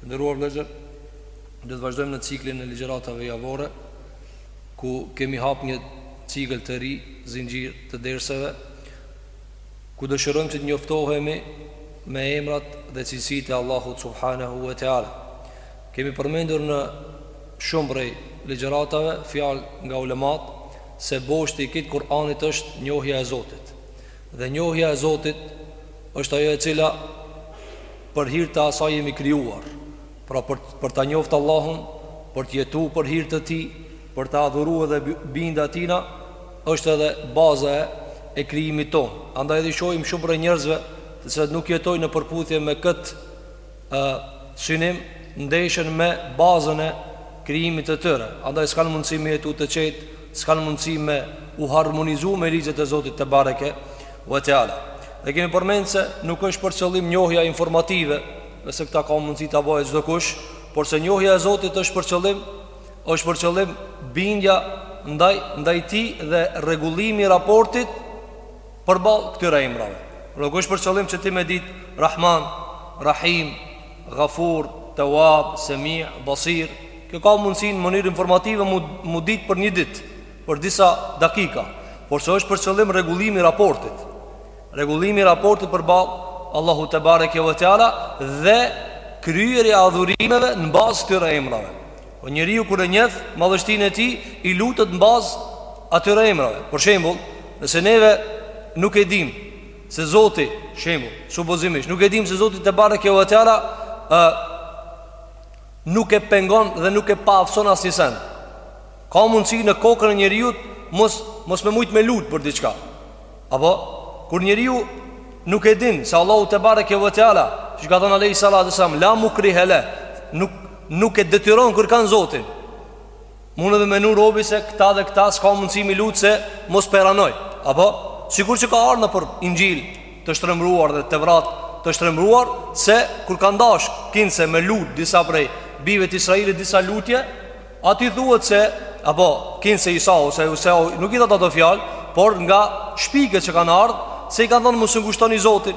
Të nderuar vëllezër, do të vazhdojmë në ciklin e ligjëratave javore, ku kemi hap një cikël të ri, zinxhir të derseve, ku dëshirojmë që të njoftohemi me emrat dhe cilësitë e Allahut subhanehu ve teala. Kemi përmendur në shumë prej ligjëratave fjalë nga ulemat se boshti i këtij Kur'ani është njohja e Zotit. Dhe njohja e Zotit është ajo e cila Për hir të asaj jemi krijuar, pra për për ta njoft Allahun, për të jetu për hir të Tij, për ta adhuru edhe bind Atina, është edhe baza e e krijimit tonë. Andaj edhe shohim shumë prej njerëzve të cilët nuk jetojnë në përputhje me këtë ë synim, ndeshen me bazën e krijimit të tyre. Andaj s'kanë mundësi me jetu të qetë, s'kanë mundësi me u harmonizu me ligjet e Zotit te bareke Ve Teala. Dhe kemi përmend se nuk është për qëllim njohja informative, se këta ka mundësi ta bëjë çdokush, por se njohja e Zotit është për qëllim, është për qëllim bindja ndaj ndaj tij dhe rregullimi i raportit përballë këtyre emrave. Nuk është për qëllim që ti me dit Rahman, Rahim, Ghafur, Tawwab, Sami', Basir, kjo ka mundësi në mënyrë informative mu, mu dit për një ditë. për disa dakika, por se është për qëllim rregullimi i raportit. Rregullimi i raportit përballë Allahu te bareke ve teala dhe kryerja e adhurimeve në bazë të atyre emrave. O po njeriu kur e njeh madhështinë e tij, i lutet në bazë atyre emrave. Për shembull, nëse neve nuk e dim se Zoti, shembull, supozimisht, nuk e dim se Zoti te bareke ve teala ë nuk e pengon dhe nuk e paaftëson asnjë send. Ka mundësi në kokën e njeriut mos mos me mujt me lut për diçka. Apo kur njeriu nuk e din se Allahu te bareke ve teala, siç ka thënë alejhi salatu ve selam, la mukrihe leh, nuk nuk e detyron kurkan Zotin. Mun me menu robi se këta dhe këta s'ka mundësi mi lutë se mos peranoj Apo, sikur që ka ardh nëpër Inxhil të shtrembëruar dhe Tevrat të shtrembëruar Se kur kanë dash kinse me lutë disa prej bijve të Israilit disa lutje Aty thuhet se, apo, kinse Isa, se nuk i thot ato fjalë Por nga shpikjet që kanë ardhë se i kanë thënë mos e ngushtoni Zotin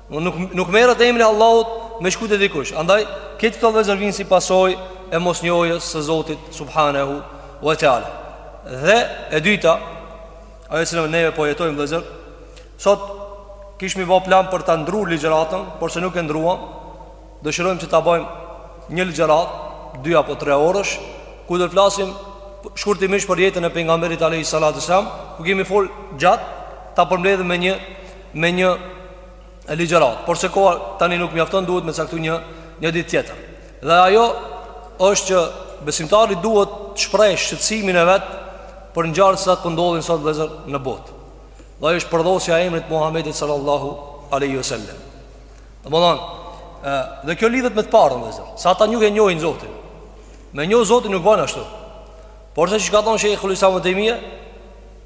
Nuk, nuk merret emri i Allahut me shku te dikush Andaj, këtë këto vllezër vijnë si pasojë e mosnjohjes së Zotit Subhanehu wa Teala Dhe e dyta, ajo se neve po jetojmë vllezër Sot, kishmi bo plan për ta ndrru ligjëratën, por se nuk e ndrruam Dëshirojmë që ta bojmë një ligjëratë, dy apo tre orësh Ku do flasim shkurtimisht për jetën e pejgamberit alejhi salatu ve selam Ku kemi fol gjatë, ta përmbledhim me një me një ligjëratë Por se koha tani nuk mjafton duhet me caktu një, një ditë tjetër Dhe ajo është që besimtari duhet të shprehë shqetsimin e vet Për ngjarjet që po ndodhin sot vllezër në botë Dhe është përdhosja e emrit Muhammedit sallallahu aleyhi sallam Domethanë Dhe kjo lidhet me të parën vllezër Se ata nuk e njohin Zotin Me njoh Zotin nuk banë ashtu Por se çka thonë shejhul islam Ibn Tejmije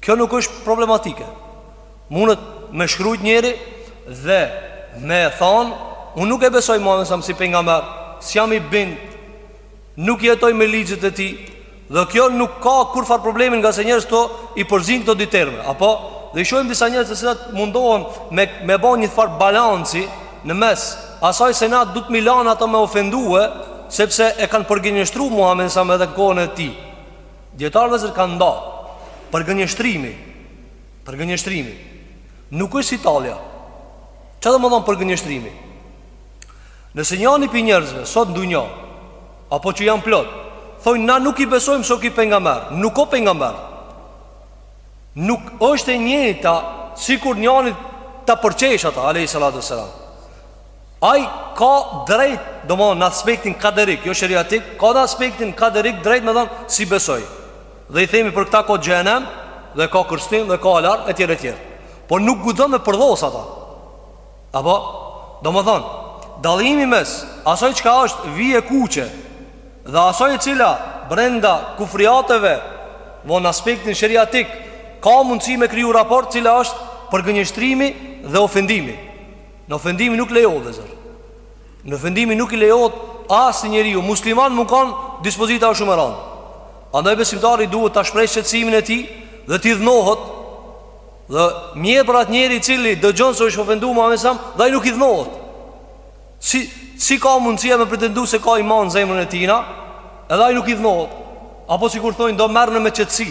Kjo nuk është problematike Mundet me shkrujt njeri Dhe me than Unë nuk e besoj Muhammed a.s. si pejgamber S'i jam i bind Nuk jetoj me ligjet e tij Dhe kjo nuk ka kurrfar problemin Ngase njerëz këto i përzijn këto dy terme Apo Dhe i shohim disa njerëz të cilat mundohen Me, me bo një far balanci Në mes Asaj se na duhet me i lan ata me ofendue Sepse e kanë përgënjeshtru Muhammed a.s. edhe në kohën e tij Dijetarët vllezër kanë nda Përgënjeshtrimi Përgënjeshtrimi Nuk është si tallja Çka domethonë përgënjeshtrimi Nëse njani prej njerëzve Sot n'dunja Apo që janë plot Thojnë na nuk i besojmë se ky pejgamber Nuk o pejgamber Nuk është e njëjta Sikur njani ta përqesh ata Alejhi Salatu ue Selam Ai ka drejt, domethonë në aspektin kaderik, jo sheriatik, ka në aspektin kaderik drejt me thon s'i besoj. Dhe i themi për këta ka xhehnem, dhe ka kërcnim, dhe ka alar, e tjere tjere. Por nuk guxon me përdhos ata. Apo, domethonë, dallimi mes, asoj çka është vijë e kuqe, dhe asoj e cila brenda kufriateve, vo në aspektin sheriatik, ka mundësi me kriju raport cila është përgënjeshtrimi dhe ofendimi. Ofendimi nuk lejohet vllezër Ofendimi nuk i lejohet As njeriu musliman me kanë Dispozita o shumë e rand Andaj besimtari duhet të shprehë shqetësimin e tij Dhe t'idhnohet Dhe mjer për atë njeri i cili Dëgjon se është ofendu Muhamedi a.s. Dhe ai nuk idhnohet si, si ka mundësi ai me pretendu se ka iman n'zemrën e tina Edhe ai nuk idhnohet Apo sikur thojnë do merrne me qetësi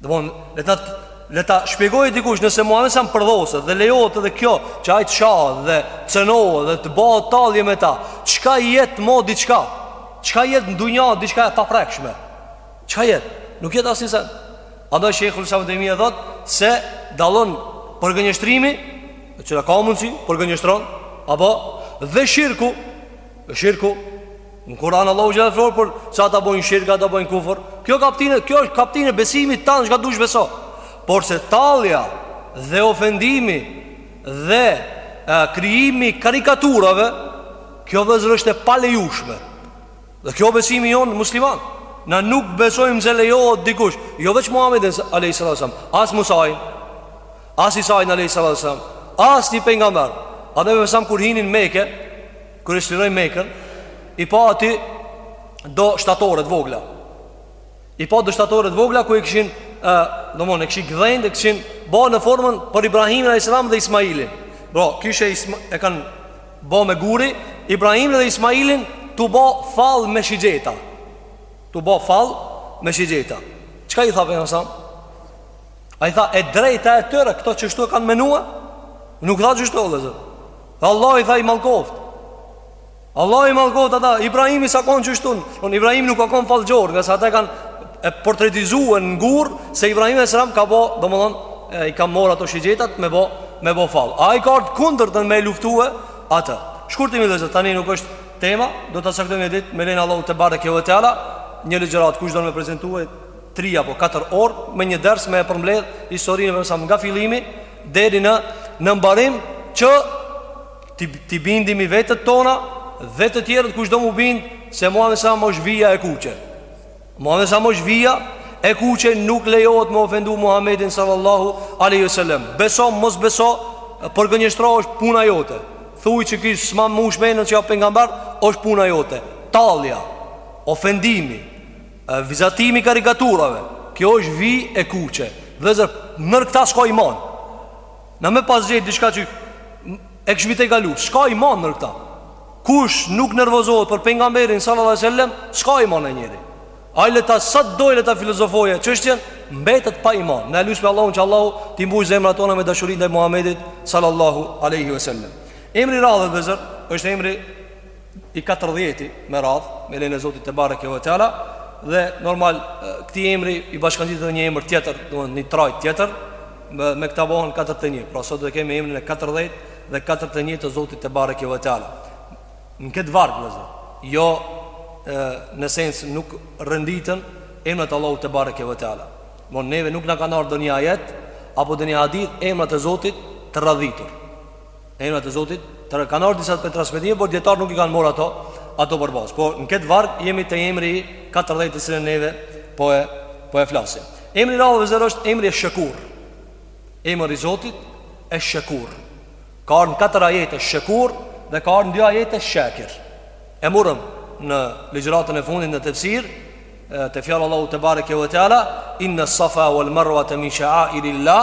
Domthon, le ta le ta shpjegojë dikush nëse Muhamedi a.s. përdhoset dhe lejohet edhe kjo që ai të shahet dhe cenohet dhe të bëhet tallje me ta. Çka jet mo diçka? Çka jet n'dunja diçka e paprekshme? Çka i jet? Nuk jet asnjë sen. Andaj shejhul islam Ibn Tejmija thot se dallon përgënjeshtrimi, e cila ka mundsi përgënjeshtron apo dhe shirku Shirku Në Kur'an Allahu xhele flet për ça ata bojnë shirk, ata bojnë kufër Kjo kaptinë, kjo është kaptinë e besimit tanë Çka dush beso Porse tallja dhe ofendimi Dhe krijimi i karikaturave Kjo vllezër është e palejushme Dhe kjo besimi jonë musliman Na nuk besojmë se lejohet dikush Jo veç Muhammedin a.s. As Musajn As Isain alejhi salatu selam, as një pejgamber. Edhe pejgamberi alejhi selam kur hini n'Mekë, kur e çliroi Mekën, i pa aty do shtatore të vogla. I pa do shtatore të vogla ku e kishin, ë, domon e kishin gdhend, e kishin ba në formën por Ibrahimin alejhi selam dhe Ismailin. Pra, kishe e, isma, e kanë ba me guri Ibrahimin dhe Ismailin tu ba fall me shigjeta. Tu ba fall me shigjeta. Çka i tha pejgamberi alejhi selam? Ai tha, e drejta e tëre, këta qeshtu e kanë menua, nuk tha qeshtu, vllezër. Dhe Allah i tha i mallkoftë. Allahu i mallkoftë, ata, Ibrahimi s'ka konë qeshtu, në Ibrahim nuk ka konë fallxhor, ngase ata e kanë portretizue në gurë, se Ibrahimi alejhi selam ka bo, domethonë, i ka marrë ato shigjetat, me bo, me bo fall. Ai ka ardhë kundër, dmth me luftue, atë. Shkurtimisht vllezër, tani nuk është tema, do ta caktojmë një ditë, me lejen e Allahut tebareke ve teala, një ligjëratë, ku çdon me prezentu, tri apo katër orë me një ders me e përmbledh historinë e pejgamberit alejhi selam nga fillimi deri në në mbarim që t'i t'i bindmi vetet tona dhe të tjerët kush do m'u bind se Muhamedi alejhi selam është vija e kuqe. Muhamedi alejhi selam është vija e kuqe nuk lejohet me ofendu Muhammedin sallallahu alaihi sallam. Beso, mos beso, përgënjeshtro është puna jote. Thuj që kishe s'ma mush menen qi a pejgamber, është puna jote. Tallja, ofendimi, Vizatimi i karikaturave Kjo është vijë e kuqe Vllezër, nër këta s'ka iman Na me pas gjithë diçka që E kishmi tejkalu S'ka iman nër këta Kush nuk nervozohet për pejgamberin sallallahu alejhi ve sellem S'ka iman ai njeri Ai le ta sa t'dojë le ta filozofoje Çështjen mbetet pa iman Na e lusme Allahun që Allahu t'i mbush zemrat tona me dashuri ndaj Muhammedit Sallallahu aleyhi ve sellem Emri i radhës vllezër është emri i katërdhjeti me radhë, me lejen e Zotit tebareke ve teala, dhe normal këtij emri i bashkëngjitet dhe një emër tjetër, dhe një trajtë tjetër, me, me këta bohen 41, pra sot e kemi emrin e katërdhjetë dhe katërdhetenjë të Zotit tebareke ve teala. Në këtë varg, vllezër, jo e, në sens nuk renditen emrat e Allahut tebareke ve teala. Domon neve nuk na kanë ardhë n'donjë ajet, apo donjë hadith emrat e Zotit të radhitur. Emrat e Zotit, kanë ardhur disa prej transmetimeve, por dijetarët nuk i kanë marrë ato, ato për bazë. Po në këtë varg jemi te emri 40 të cilën neve po e po e flasim. Emri i radhës është emri esh-Shekur. Emri i Zotit esh-Shekur. Ka ardh në katër ajete Shekur dhe ka ardh në dy ajete Shakir. E morëm në ligjëratën e fundit në tefsir te fjala e Allahut tebareke ve teala inna safa wal marwa min sha'airillah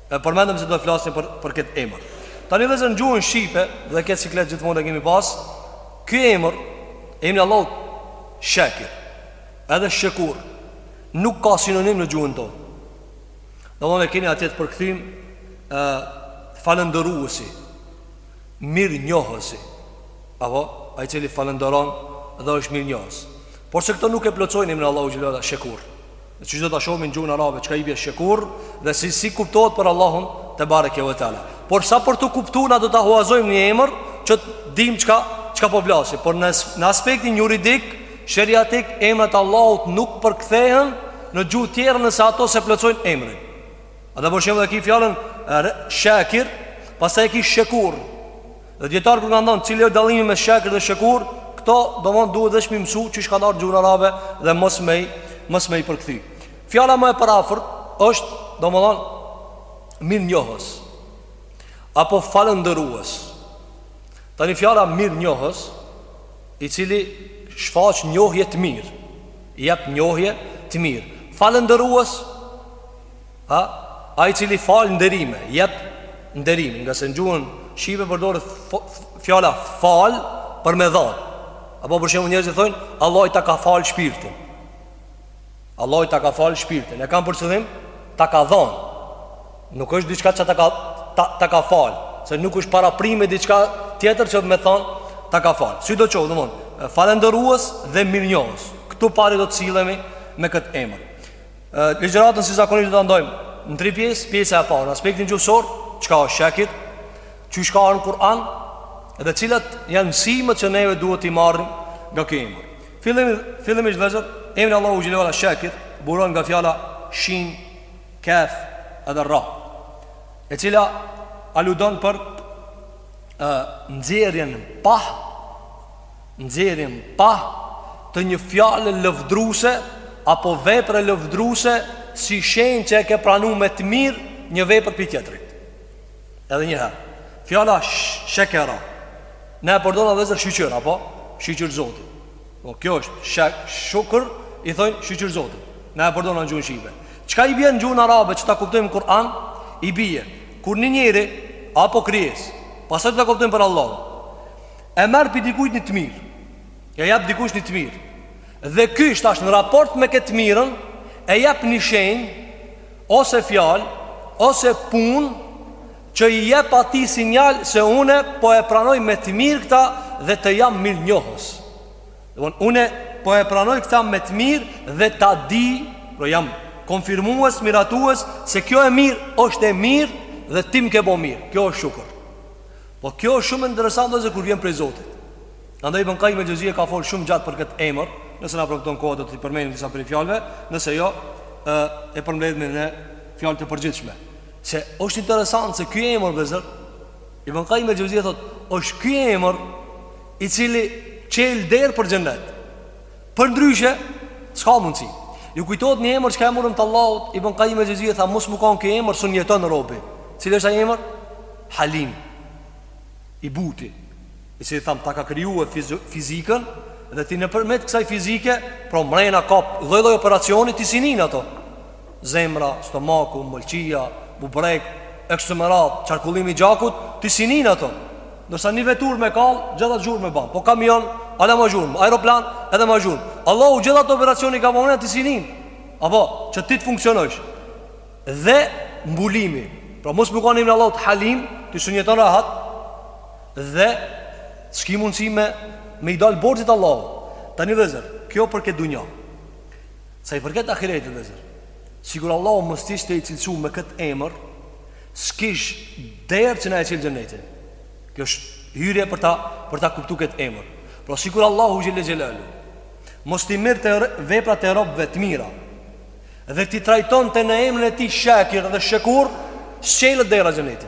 E përmendëm se do të flasim për për këtë emër. Tani vllezër në gjuhën shqipe dhe këtë siklet gjithmonë e kemi pas, ky emër, emri i Allahut Shakir, edhe Shakur, nuk ka sinonim në gjuhën tonë. Domthonë keni atje të përkthyem ë falënderuesi, mirënjohësi. Apo ai cili falënderon dhe është mirënjohës. Porse këto nuk e plotësojnë emrin Allahu xhel-le ue ala Shakur. Siç do ta shohim në gjuhën arabe çka i bie shekur dhe si si kuptohet për Allahun tebareke ve teala. Por sa për të kuptuar na do ta huazojmë një emër që të dimë çka çka po flasim. Por në në aspektin juridik, sheriatik emrat e Allahut nuk përkthehen në gjuhë të tjera nëse ato s'e plotësojnë emrin. A domethënë e ki fjalën shakir, pastaj e ki shekur. Dhe dijetarët kur kanë dhonë, cili është dallimi mes shekir dhe shekur, këto domethonë duhet veç me i mësu qysh kanë ardh n'gjuhën arabe dhe mos me, mos me i përkthy. Fjala ma e përafërt është, domethonë, mirënjohës, apo falënderues. Tani fjala mirënjohës, i cili shfaq njohje të mirë, jep njohje të mirë. Falënderues, A, ai i cili fal nderime, jep nderim, nga se në gjuhën shqipe përdoret fjala fal për me dhon. Apo për shembull njerëzit thonë, Allahi ta ka fal shpirtin. Allahi ta ka fal shpirtin. E kanë për qëllim ta ka dhon. Nuk është diçka që ta ka ta, ta ka fal, se nuk është paraprime diçka tjetër që me thon ta ka fal. Si do të thotë, domthon, falënderues dhe mirënjohës. Këtupari do të sillemi me këtë emër. Ligjëratën si zakonisht do ta ndajmë në tri pjesë, pjesa e parë, n'aspektin gjuhësor, çka është shekir, qysh ka ardh në Kur'an dhe cilat janë mësimet që neve duhet t'i marrim nga ky emër. Fillimisht vllezër, emri Allahu xhel-le ue ala shekir buron nga fjala shin, kaf edhe ra. E cila aludon për ë nxjerrjen n'pah nxjerrjen n'pah të një fjale lavdëruse apo vepre lavdëruse si shenjë që e ke pranu me të mirë një vepër prej tjetrit. Edhe një herë, fjala shekera, na e përdorna vllezër shyqyr, apo? Shyqyr zotit. Po, kjo është shek, shukur, i thojnë shyqyr zotit. Na e përdorna në gjuhën shqipe. Çka i bjen n'gjuhën arabe që ta kuptojmë Kur'anin, i bje, kur një njeri, apo krijesë, pastaj do ta kuptojmë për Allahun, e merr prej dikujt një të mirë. Ja jap dikush një të mirë. Dhe ky tash në raport me këtë mirën e jap një shenjë ose fjalë ose punë që i jep atij sinjal se unë po e pranoj me të mirë këta dhe të jam mirënjohës. Domthon unë po e pranoj këta me të mirë dhe ta di, do pra jam konfirmues, miratues se kjo e mirë është e mirë dhe ti m'ke bo mirë. Kjo është shukër. Po kjo është shumë interesant dhe kur vjen prej Zotit. Andaj Ibn Kajjim el-Xhevzije ka fol shumë gjatë për këtë emër, nëse na premton koha do t'i përmendim disa prej fjalëve, nëse jo e, e përmbledhme në fjalë të përgjithshme. Se është interesant se ky emër vëllezër Ibn Kajjim el-Xhevzije thotë, është ky emër i cili çel derë për xhennet. Përndryshe, s'ka mundësi. Ju kujtohet një emër që e kemi marrë të Allahut, Ibn Kajjim el-Xhevzije, tha mos me kanë ky emër, s'un jeton robi. Cilë është ai emër? Halim. I buti. I cili thamë, ta ka kriju fizikën, dhe ti nëpërmjet kësaj fizike, pra mrena ka lloj-lloj operacioni, ti s'i nin ato. zemra, stomaku, mëlçia, bubrek, e kështu me radhë, qarkullimi i gjakut, ti s'i nin ato. Ndërsa një veturë me kall, gjithë atë zhurmë ban. Po kamion, hala ma zhurmë, aeroplan, edhe ma zhurmë. Allahu gjithë atë operacion ka përmrena ti s'e nin. Apo, që ti të funksionojsh. Dhe mbulimi. Pra mos me kanë emni Allahut halim, ti s'un jeton rahat. Dhe, s'ki mundësi me, me i dalë borxhit Allahut. Ta ni vëllezër, kjo për këtë dunja. Sa i përket ahiretit vëllezër, sikur Allahu mos ishte i cilësuar me këtë emër, s'kish derë që na e çel xhenetin. Kjo është hyrje për ta për ta kuptuar këtë emër. Por sikur Allahu xhel-le xhelaluhu mos t'i merrte veprat e robëve të mira dhe t'i trajtonte në emrin e tij Shakir dhe Shakur, s'çelet dera xhenetit.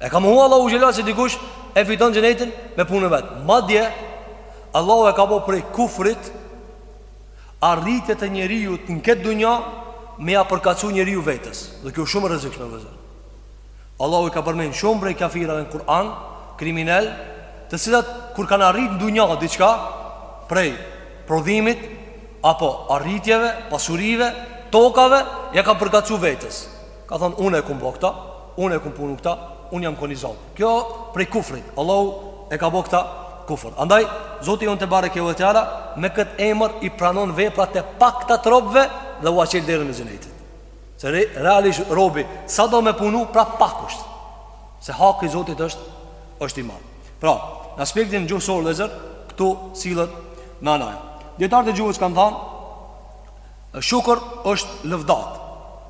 E ka mohu Allahu xhel-le se dikush e fiton xhenetin me punën e vet Madje, Allahu e ka bo prej kufrit Arritjet e njeriut në këtë dunja Me ja përkatësu njeriu vetes Dhe kjo shumë e rrezikshme vëllezër Allahu i ka përmen shumë prej kafirave në Kur'an Kriminelë Të cilët kur kanë arritë në dunja diçka Prej prodhimit Apo arritjeve, pasurive, tokave Ja ka përkatësu vetes Ka thënë unë e kum bo këta, unë e kum punu këta, unë jam kon i zoti. Kjo prej kufrit, Allahu e ka bo këta kufr. Andaj, zoti jonë tebareke ue teala, me këtë emër i pranon veprat e pakta të robve dhe ua çel derën e xhenetit. Se re, realisht robi, sa do me punu, pra pak është. Se haki Zotit është, është i madh. Pra, në aspektin gjuhësor vëllezër, këtu sillet manaja. Dijetarët e gjuhës kanë thanë, shukër është lëvdatë.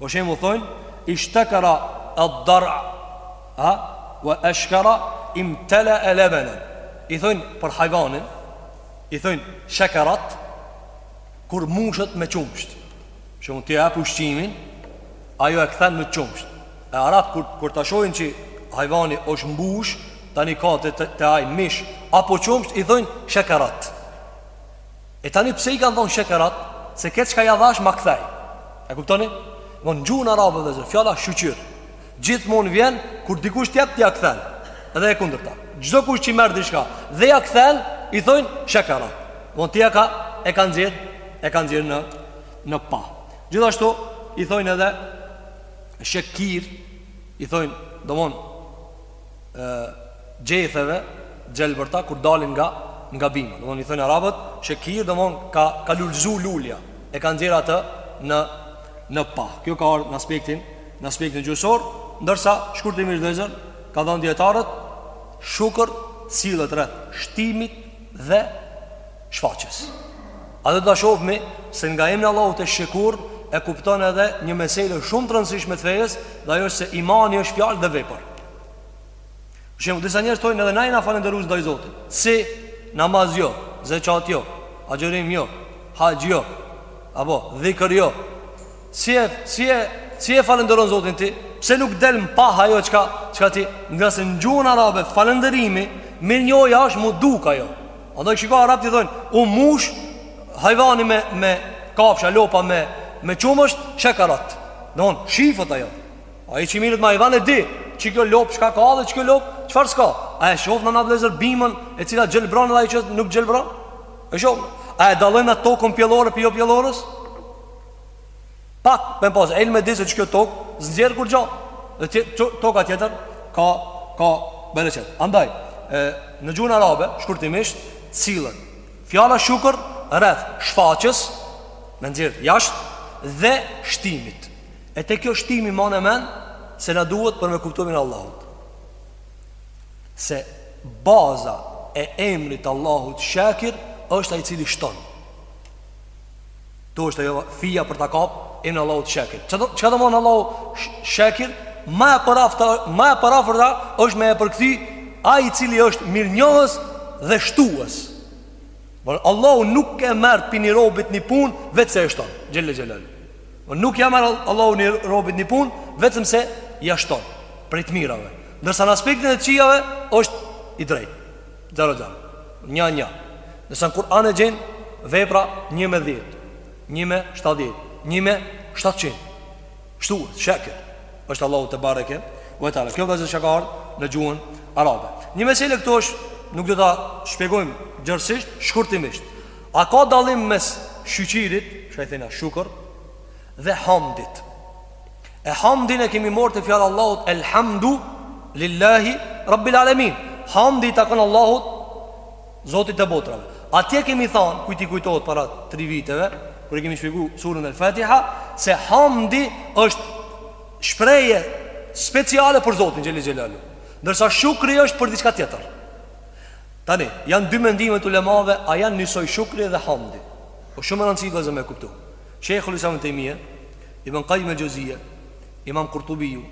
Për shembull thonë ishtakara ad-dar'a ha wa ashkara imtala labana. I thonë për hajvanin, i thonë shakarat kur mushet me qumësht. Shembull ti ja jep ushqimin, ajo e kthen me qumësht. E arabët kur kur ta shohin që hajvani është mbush, tani ka të të, të hajë mish apo qumësht i thonë shakarat. E tani pse i kanë thënë shekerat? Se këtë çka ja dhash ma kthej. E kuptoni? Në gjuhën arabe vllezër, fjala shyqyr gjithmonë vjen kur dikush t'jep t'ja kthen. Edhe e kundërta. Çdo kush që merr diçka dhe ja kthen, i thonë shekera. Domon ti a ka e ka nxjerr, e ka nxjerr në në pah. Gjithashtu i thonë edhe shekir, i thonë domon gjetheve t'gjelbërta kur dalin nga nga bima. Domthon i thonë arabët, shekir domthon ka ka lulzu lulja, e ka nxjerr atë në në pah. Kjo ka ardhur në aspektin në aspektin gjuhësor, ndërsa shkurtimisht vllezër kanë thënë dijetarët shukër sillet rreth shtimit dhe shfaqjes. Edhe do ta shofmi se nga emri i Allahut esh-Shekur e kupton edhe një mesele shumë të rëndësishme të fesë dhe ajo është se imani është fjalë dhe vepër. Për shembull, disa njerëz thonë edhe na jena falënderues ndaj Zotit. Si namaz jo, zekat jo, agjërim jo, haxh jo, apo dhikr jo. Si e, si e, si e falënderon Zotin ti? Pse nuk del në pah ajo çka, çka ti? Ngase në gjuhën arabe, falënderimi, mirënjohja është me u duk ajo. Andaj shiko arabët i thonë, u mush, hajvani me, me kafsha, lopa me, me qumësht, shekarat. Domon, shifet ajo. Ai që merret me hajvan e di, që kjo lopë, çka ka dhe që kjo lopë, çfarë s'ka? A e shofim na vllezër bimën, e cila gjelbron dhe ajo që nuk gjelbron? E shofim, a e dallojmë atë tokën pjellore prej jopjellores? Pak me pas ilm e di se që kjo tokë s'nxjerr kurgjo Dhe tje, to, toka tjetër Ka, ka bereqet Andaj e, Në gjuhën arabe Shkurtimisht sillet fjala shukër Rreth shfaqjes me nxjerr Jasht Dhe shtimit E te kjo shtimi mane n'men se na duhet për me kuptu emrin e Allahut Se Baza E emrit t'Allahut Shakir është ai i cili shton Ktu është ajo fija për ta kap emrin Allahut esh-shakir. Çka çka domon Allahu shakir? Më e përafërta, më e përafërta është me e përkthy ai i cili është mirënjohës dhe shtues. Por Allahu nuk e merr prej ni robit ni punë vetëm se e shton. Xhele xhelaluhu. Po nuk ja merr Allahu ni robit ni punë vetëm se ja shton prej të mirave. Ndërsa në aspektin e të këqijave është i drejtë. Zero zero Një një Nëse në Kur'an e gjen Vepra një me dhjetë Një me shtatëdhjetë Një me shtatëqind Shtu është shakir është Allahu tebareke ve teala Kjo vëllezër që ka ardhë në gjuhën arabe Një mesele këtu është Nuk do ta shpjegojmë gjërësisht Shkurtimisht A ka dallim mes shyqyrit Që i thojna shukur Dhe hamdit E hamdin e kemi morrë te fjala e Allahut Elhamdu lillahi rabbil alemin Hamdi i takon Allahut Zotit të botrave Atje kemi thanë, kujt i kujtohet para tri viteve Kur e kemi shpjegu suren El-Fatiha Se hamdi është shprehje speciale për Zotin Xhel-le Xhelaluhu Ndërsa shukri është për diçka tjetër Tani, janë dy mendime të ulemave A janë njësoj shukri dhe hamdi Po shumë me rëndësi vëllezër me e kuptu Shejhul Islam Ibn Tejmije, Ibn Kajim el-Xhevzije, Imam Kurtubiu,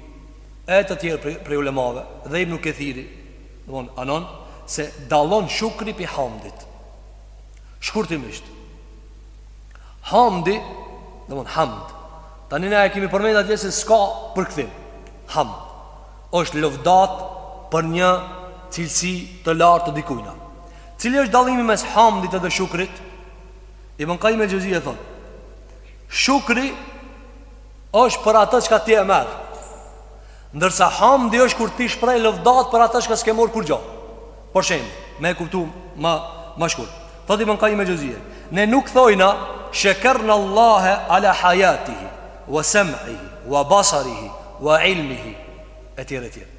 e të tjerë prej, prej ulemave, dhe Ibn Kethiri, domethënë, anon, se dallon shukri prej hamdit. Shkurtimisht, hamdi, domethënë, hamd, tani ne e kemi përmend atje se s'ka përkëthim, hamd, është lëvdatë për një cilësi të lartë të dikujna. Cili është dallimi mes hamdit edhe shukrit? Ibn Kajim el-Xhevzije thot: Shukri është për atë çka ti e merr. Ndërsa hamdi është kur ti shpreh lëvdatë për atë çka s'ke marrë kurrgjo. Për shembull, me e kuptu ma, ma shkurt. Thot Ibn Kajim el-Xhevzije: Ne nuk thojna shekerna Allahe ala hayatihi wa sam'ihi wa basarihi wa ilmihi e tjera e tjera.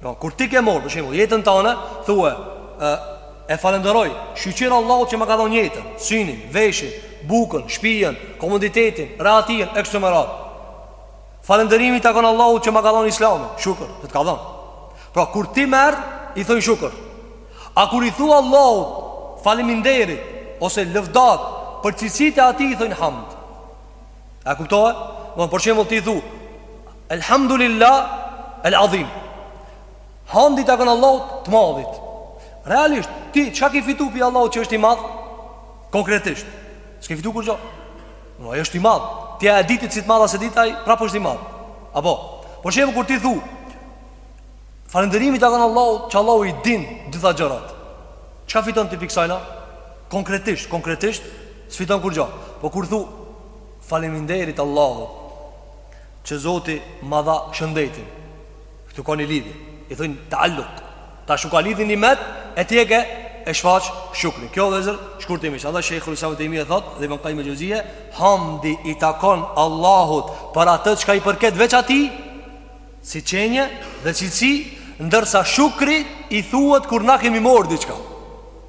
Pra, kur ti ke morrë, për shembull, jetën tënde, thua, e, e falënderoj, shyqyr Allahut që ma ka dhonë jetën, synin, veshin, bukën, shpijën, komoditetin, rehatinë, e kështu me radhë. Falënderimi i takon Allahut që ma ka dhonë islamin, shukur, që të ka dhonë. Pra, kur ti merr, i thojnë shukur. A kur i thua Allahut, faliminderit, ose lëvdatë, për cilësitë e atij i thojnë hamd. A kuptohet? Domethënë për shembull ti thu Elhamdulillah el Adhim. Hamdi i takon Allahut të madhit. Realisht ti çka ke fitu pi Allahut që është i madh? Konkretisht. S'ke fitu kurrgjo. Domethënë ai është i madh. Ti a e dite se i madh a s'e dite, ai prapë është i madh. Apo, për shembull kur ti thu Falënderimi i takon Allahut që Allahu i din gjitha gjërat. Çka fiton ti pi ksajna? Konkretisht, konkretisht s'fiton kurrgjë. Po kur thu faleminderit Allahut që Zoti ma dha shëndetin. Këtu ka një lidhje. I thonë ta'alluq. Tash u ka lidh nimeti e ti e ke e shfaq shukrin. Kjo vëllezër shkurtimisht. Andaj Shejhul Islam Ibn Tejmije thot dhe Ibn Kajim el-Xhevzije, hamdi i takon Allahut për atë çka i përket veç atij. Si qenie dhe cilësi Ndërsa shukri i thuhet kur na kemi marrë diçka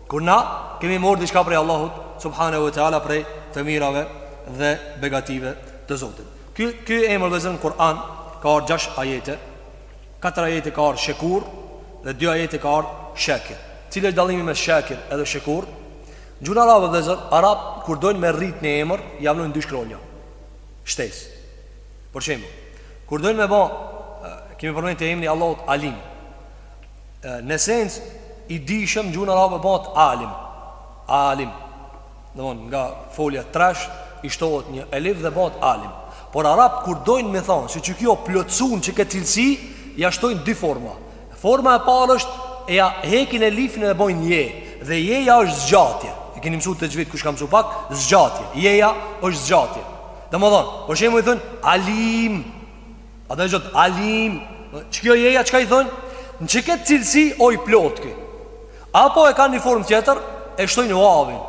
Kur na kemi marrë diçka prej Allahut Subhanehu ve teala prej të mirave dhe begative të zotit Ky, ky emër vëllezër n'Kur'an ka ardhë gjashtë ajete Katër ajete ka ardhë shekur dhe dy ajete ka ardhë shekir Cili është dallimi mes shekir edhe shekur N'gjuhën arabe vëllezër, arabët, kur dojnë me rrit një emër, ja vnojnë dy shkronja shtesë Për shembull, kur dojnë me bë, kemi përmend te emri i Allahut Alim. Në sens i dijshëm n'gjuhën arabe bëhet alim. Alim. Domthon nga folja treshe i shtohet një elif dhe bëhet alim. Por arabët kur dojnë me thonë se qiky o i plotësun n'që këtë cilësi, ja shtojnë dy forma. Forma e parë është e ja hekin elifin dhe e bëjnë je dhe jeja është zgjatje. E keni mësuar të gjithë kush ka mësuar pak zgjatje. Jeja është zgjatje. Domethënë, për shembull i thonë Alim Ça do të thotë Alim Qikjo jeja, çka i thonë Në që këtë cilësi, o i plotë ky Apo e ka një formë tjetër E shtojnë vavin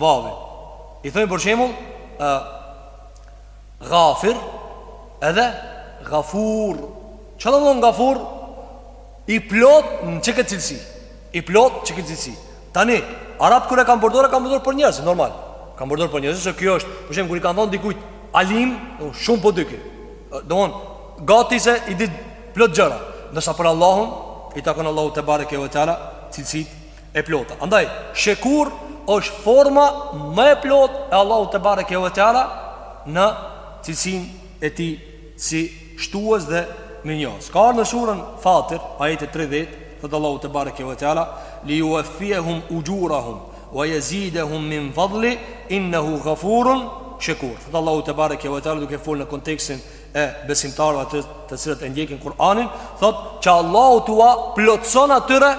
Vavin I thonë për shembull uh, Gafir Edhe Gafur Çka domethënë gafur I plotë në që këtë cilësi I plotë që këtë cilësi Tani, arabët kur e kanë përdorur, e kanë përdorur për njerëz, normal. Kanë përdorur për njerëz, se kjo është, për shembull, kur i kanë thënë dikujt alim, shumë po di ky. Domethënë gati se i di plot gjëra. Ndërsa për Allahun i takon Allahu te bareke ve teala cilësitë e plota. Andaj, shekur është forma më e plotë e Allahut te bareke ve teala në cilësinë e tij si shtues dhe mirënjohës. Ka ardhë në surën Fatir, ajeti 30, Thotë Allahu te bareke ve teala, "Li yuwaffiyahum ujurahum wa yazidahum min fadli innahu ghafurun shakur." Thotë Allahu te bareke ve teala duke fol në kontekstin e besimtarëve ata të cilët e ndjekin Kur'anin, thotë që Allahu t'ua plotëson atyre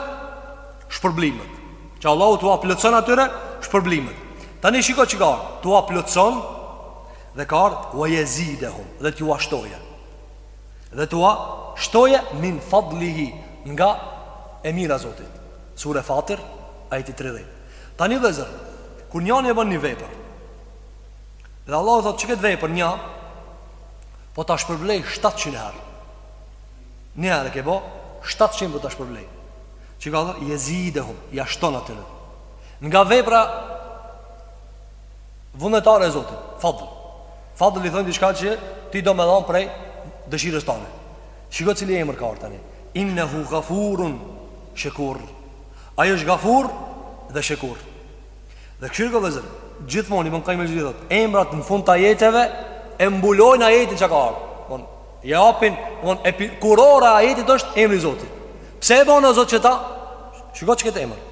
shpërblimet. Që Allahu t'ua plotëson atyre shpërblimet. Tani shiko çka, t'ua plotëson dhe ka ardhur wa yazidahum dhe t'ua shtojë. Dhe t'ua shtojë min fadlihi nga e mira e Zotit. Sure Fatir, ajeti 30. Tani vëllezër, kur njani e bën një vepër, dhe Allahu thotë që këtë vepër një, po ta shpërblej 700 herë. Një herë e ke bo, 700 po ta shpërblej. Çka o ve jezidehum, ja shton atyre. Nga vepra vullnetare e Zotit, fadl. Fadl i thon diçka që ti do me dhon prej dëshirës tane. Shiko cili emër ka ardh tani. Innehu Ghafurun Shekur. Ai është Ghafur dhe Shekur. Dhe kshyr, vllezër. Gjithmonë i bën kaimë gjithat. Emrat në fund të ajeteve e mbulojnë ajetin që ka ardhur. Von, i japin, von e kurora ajetit është emri i Zotit. Pse e bën Zoti qëta? Shiko qëkët emër.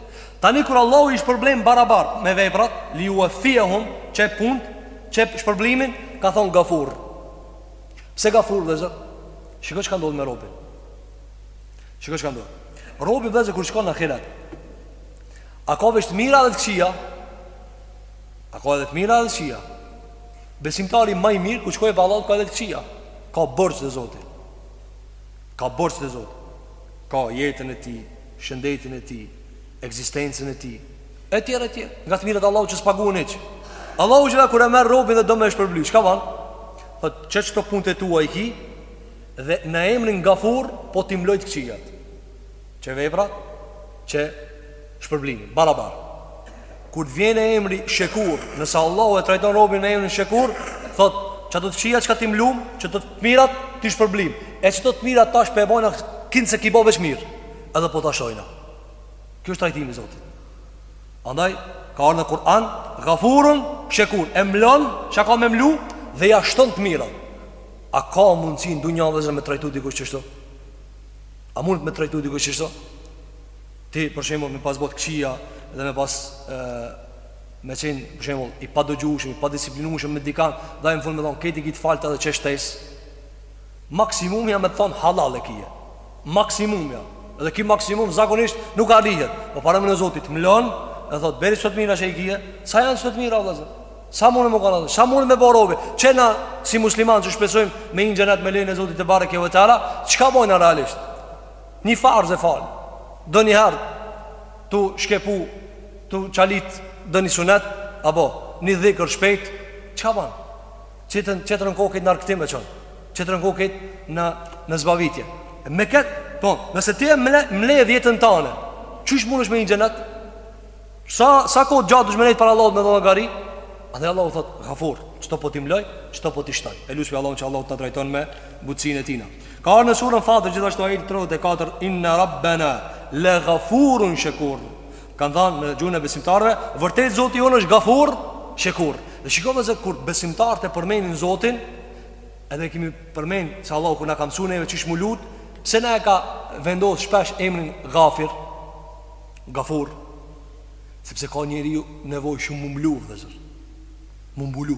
Tani kur Allahu i shpërblen barabar me veprat, li juveffijehum, qe punt, qe shpërblimin, ka thon Gafur. Pse Gafur vllezër? Shiko çka ndodh me robin. Shiko çka ndodh. Robi vllezër kur shkon në ahiret A ka veç të mira dhe të këqija A ka edhe të mira dhe të këqija Besimtari ma i mirë kur shkon vallah ka edhe të këqija Ka borxh te Zoti Ka borxh te Zoti Ka jetën e tij shëndetin e tij, ekzistencën e tij, etj etj. Nga të mirat e Allahut që s'paguhen hiç. Allahu që kur e merr robin dhe do me e shpërbly, çka bën? Po qe qëto punt e tua i ki dhe në emrin Gafur po t'i mloj t'këqijat. Qe veprat, qe shpërblimi, barabar. Kur vjen emri shekur Nëse Allahu e trajton robin me emrin shekur Thot Qëto të këqija çka t'i mlum Qëto të mirat t'i shpërblym E qëto të mirat tash pe bojna Kinse ki bo veç mir Edhe po ta shtojna Kjo është trajtimi i Zotit Andaj Ka ardh në Kur'an Gafurun shekur E mlon Çka ka me mlu Dhe ja shton të mirat A ka mundësi në dunja vllezër me trajtu dikush qështu? A mund me trajtu dikush qështu? Ti për shembull me pas bo të këqija dhe me pas e, me qenë për shembull i padëgjueshëm, i padisiplinueshëm me dikan, dhe ai në fund me thon, "Këto i ki t'falta dhe qe shtesë." Maksimumi jam me të thon halal e kije. Maksimumi jam. Dhe ky maksimum zakonisht nuk arrihet. Po paramendo Zoti t'i mlon, e thot, "Beri sot mira që i kije." Sa janë sot mira vëllazë? Sa mund me kanë? Sa mund me bo robi? Qe na si musliman që shpresojmë me hi n'xhenet me lejen e Zotit tebareke ve teala, çka bojna realisht? Një farz e fal. Donjëherë tu shkepu, tu çalit donjë sunet apo një dhikr shpejt, çka bën? Tjetrën tjetrën kohë krejt në argëtim e çon. Tjetrën kohë krejt në në zbavitje. Me kët, po, nëse ti e mledh, mledh jetën tane, qysh mundesh me hi n'xhenet? Sa sa kohë gjatë dush me nejt para Allahut me dhënë llogari? Edhe Allahu thot, "Ghafur, qëto po t'i mloj, qëto po t'i shtoj." E lus Allahun që Allahu t'na trajton me butësinë e tina. Ka ardh në surën Fatir gjithashtu ajeti 34 Inna rabbena le gafurun shekur Kanë thanë në gjuhën e besimtarve Vërtet zoti jonë është gafur shekur Dhe shiko vëllezër kur besimtarët e përmenin zotin Edhe e kemi përmen se Allahu kur na ka mësuar neve qysh m'u lut, pse na e ka vendosur shpesh emrin Gafir? Gafur. Sepse ka njeriu nevojë shumë m'u mblu, vëllazër. M'u mbulu.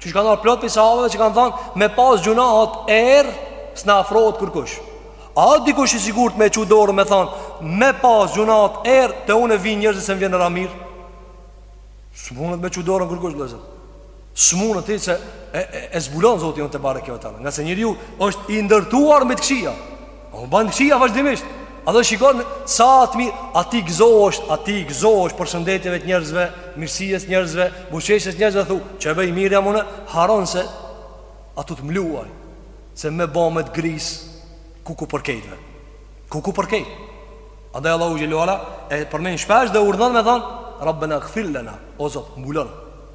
Qysh ka ardh plot prej sahabëve që kanë thanë Me pas gjunahet erë S'na afrohet kërkush A o dikush i sigurt me çu dorën me thanë Me pas gjunahet erë Te unë vijnë njerëzit se më vjen era mirë S'mundet me çu dorën kërkush vëllezër S'mundet ti se E, e, e zbulon zoti jonë tebareke ve teala Ngase njeriu është i ndërtuar mbi të këqija Po bën këqija vazhdimisht. Andaj shikon sa atë mirë, aty gëzohesh, aty gëzohesh përshëndetjeve të njerëzve, mirësisë njerëzve, buzëqeshjes njerëzve thu, qe be i mirë jam unë, harron se a tu të mlu ai, se me bë me të gris, kuku për krejtve. Kuku për krejt. Andaj Allahu xhelle ue ala e përmen shpesh dhe urdhëron me thonë, Rabbena gfir lena, o Zot, mbulon,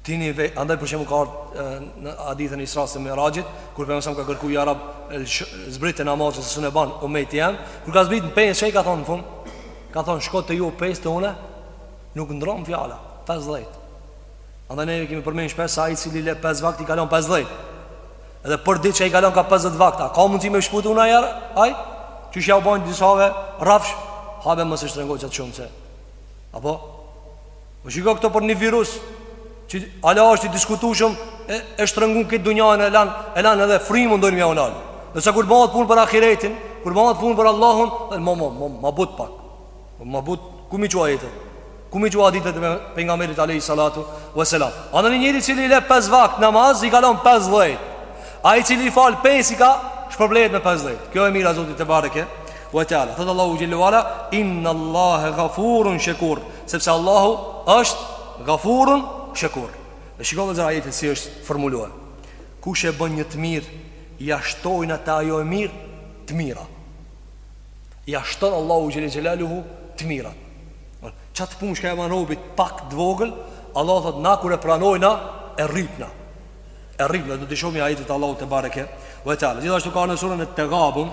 Ti neve, andaj për shembull ka ardhur në hadithin e Israsë dhe Mi'raxhit, kur pejgamberi sa ka kërkuar ja Rab, zbrit e namazin se s'un e ban ummeti jem, kur ka zbrit në pesë çka ka thonë në fund? Ka thonë shko te ju pesë te unë nuk ndrron fjala, 50. Andaj ne kemi përmend shpesh se ai i cili le 5 vakt i kalon 50. Edhe për ditë që i kalon ka 50 vakt, a ka mundësi me shpëtu unë ajar? Ai qysh jau bën disave rrafsh, a be mos e shtrëngo qaq shumë se. Apo Po shiko këta për një virus që ala është i diskutueshëm e, e shtrëngun këtë dunjanë e lan e lan edhe frymën don me jau nal. Ndërsa kur bëhet punë për ahiretin, kur bëhet punë për Allahun, dhe më më më më but pak. Po më but ku me çu ajetet? Ku me çu hadithet e pejgamberit alayhi salatu wa salam. Andaj njeri i cili i le pesë vakt namaz i kalon 50. Ai i cili i fal pesë ka shpërblehet me 50. Kjo e mira e Zotit tebareke wa ta'ala. Thot Allahu jelle wala inna Allahe ghafurun shakur. Sepse Allahu është gafurun shekur Dhe shiko vëllezër ajetin si është formuluar Kush e bën një të mirë Ja shtojna te ajo e mirë Të mira Ja shton Allahu xhele xhelaluhu Të mira Qatë punë çka e ban robi pak të vogël Allahu thot na kur e pranojna E rritna E rritna Do t'i shohim ajetet Allahu tebareke ve teala Gjithashtu ka ardh në surën Et-Tegabun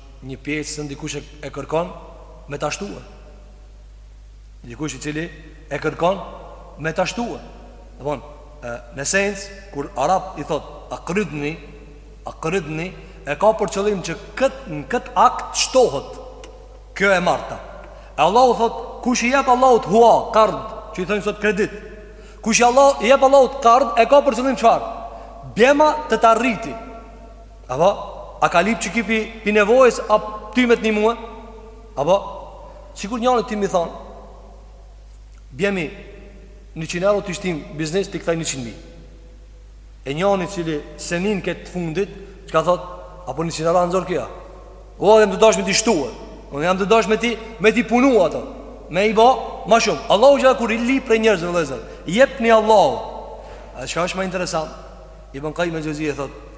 Një pjesë se ndikush e kërkon me ta shtuar. Ndikush i cili e kërkon me ta shtuar. Domthon, në sens kur arabi thot aqridni, aqridni e ka për qëllim që kët në kët akt shtohet. Kjo e marrta. E Allahu thot, kush i jep Allahut hua, kard, që i thënë sot kredit. Kush i Allah i jep Allahut kard e ka për qëllim çfarë? Bjerma të ta rriti. Apo, a ka lyp qiky pi nevojës, a ty me t'ndihmue? Apo, sikur njani ty me t'than, bjemi njëqind euro t'i shtim n'biznes t'i kthej njëqind mijë. E njani i cili s'e njeh n'ket fundit, çka thotë, apo njëqind euro në zor kija? O, jam t'dasht me t'i shtue, o jam t'dasht me t'i, me t'i punu ato, me i bo, ma shumë. Allahu xh.sh. kur lyp prej njerëzve vllezër, jepni Allahut. E çka është ma interesant? Ibn Kajm el-Xhevzije thotë,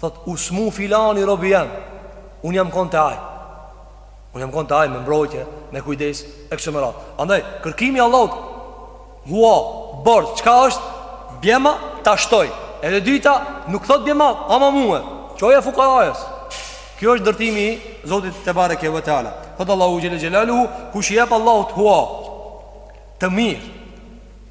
Thotë, u smu filani robi jem, unë jam konë te ai. Unë jam konë te ai me mbrojtje, me kujdes, e kështu me radhë. Andaj, kërkimi i Allahut, hua, bor, çka është, bjema, ta shtoj. E dyta, nuk thotë bjema, ama mue, çoja fukarasë. Kjo është ndërtimi i Zotit tebareke ve teala. Thotë Allahu xhele xhelaluhu, kush i jep Allahut hua, të mirë.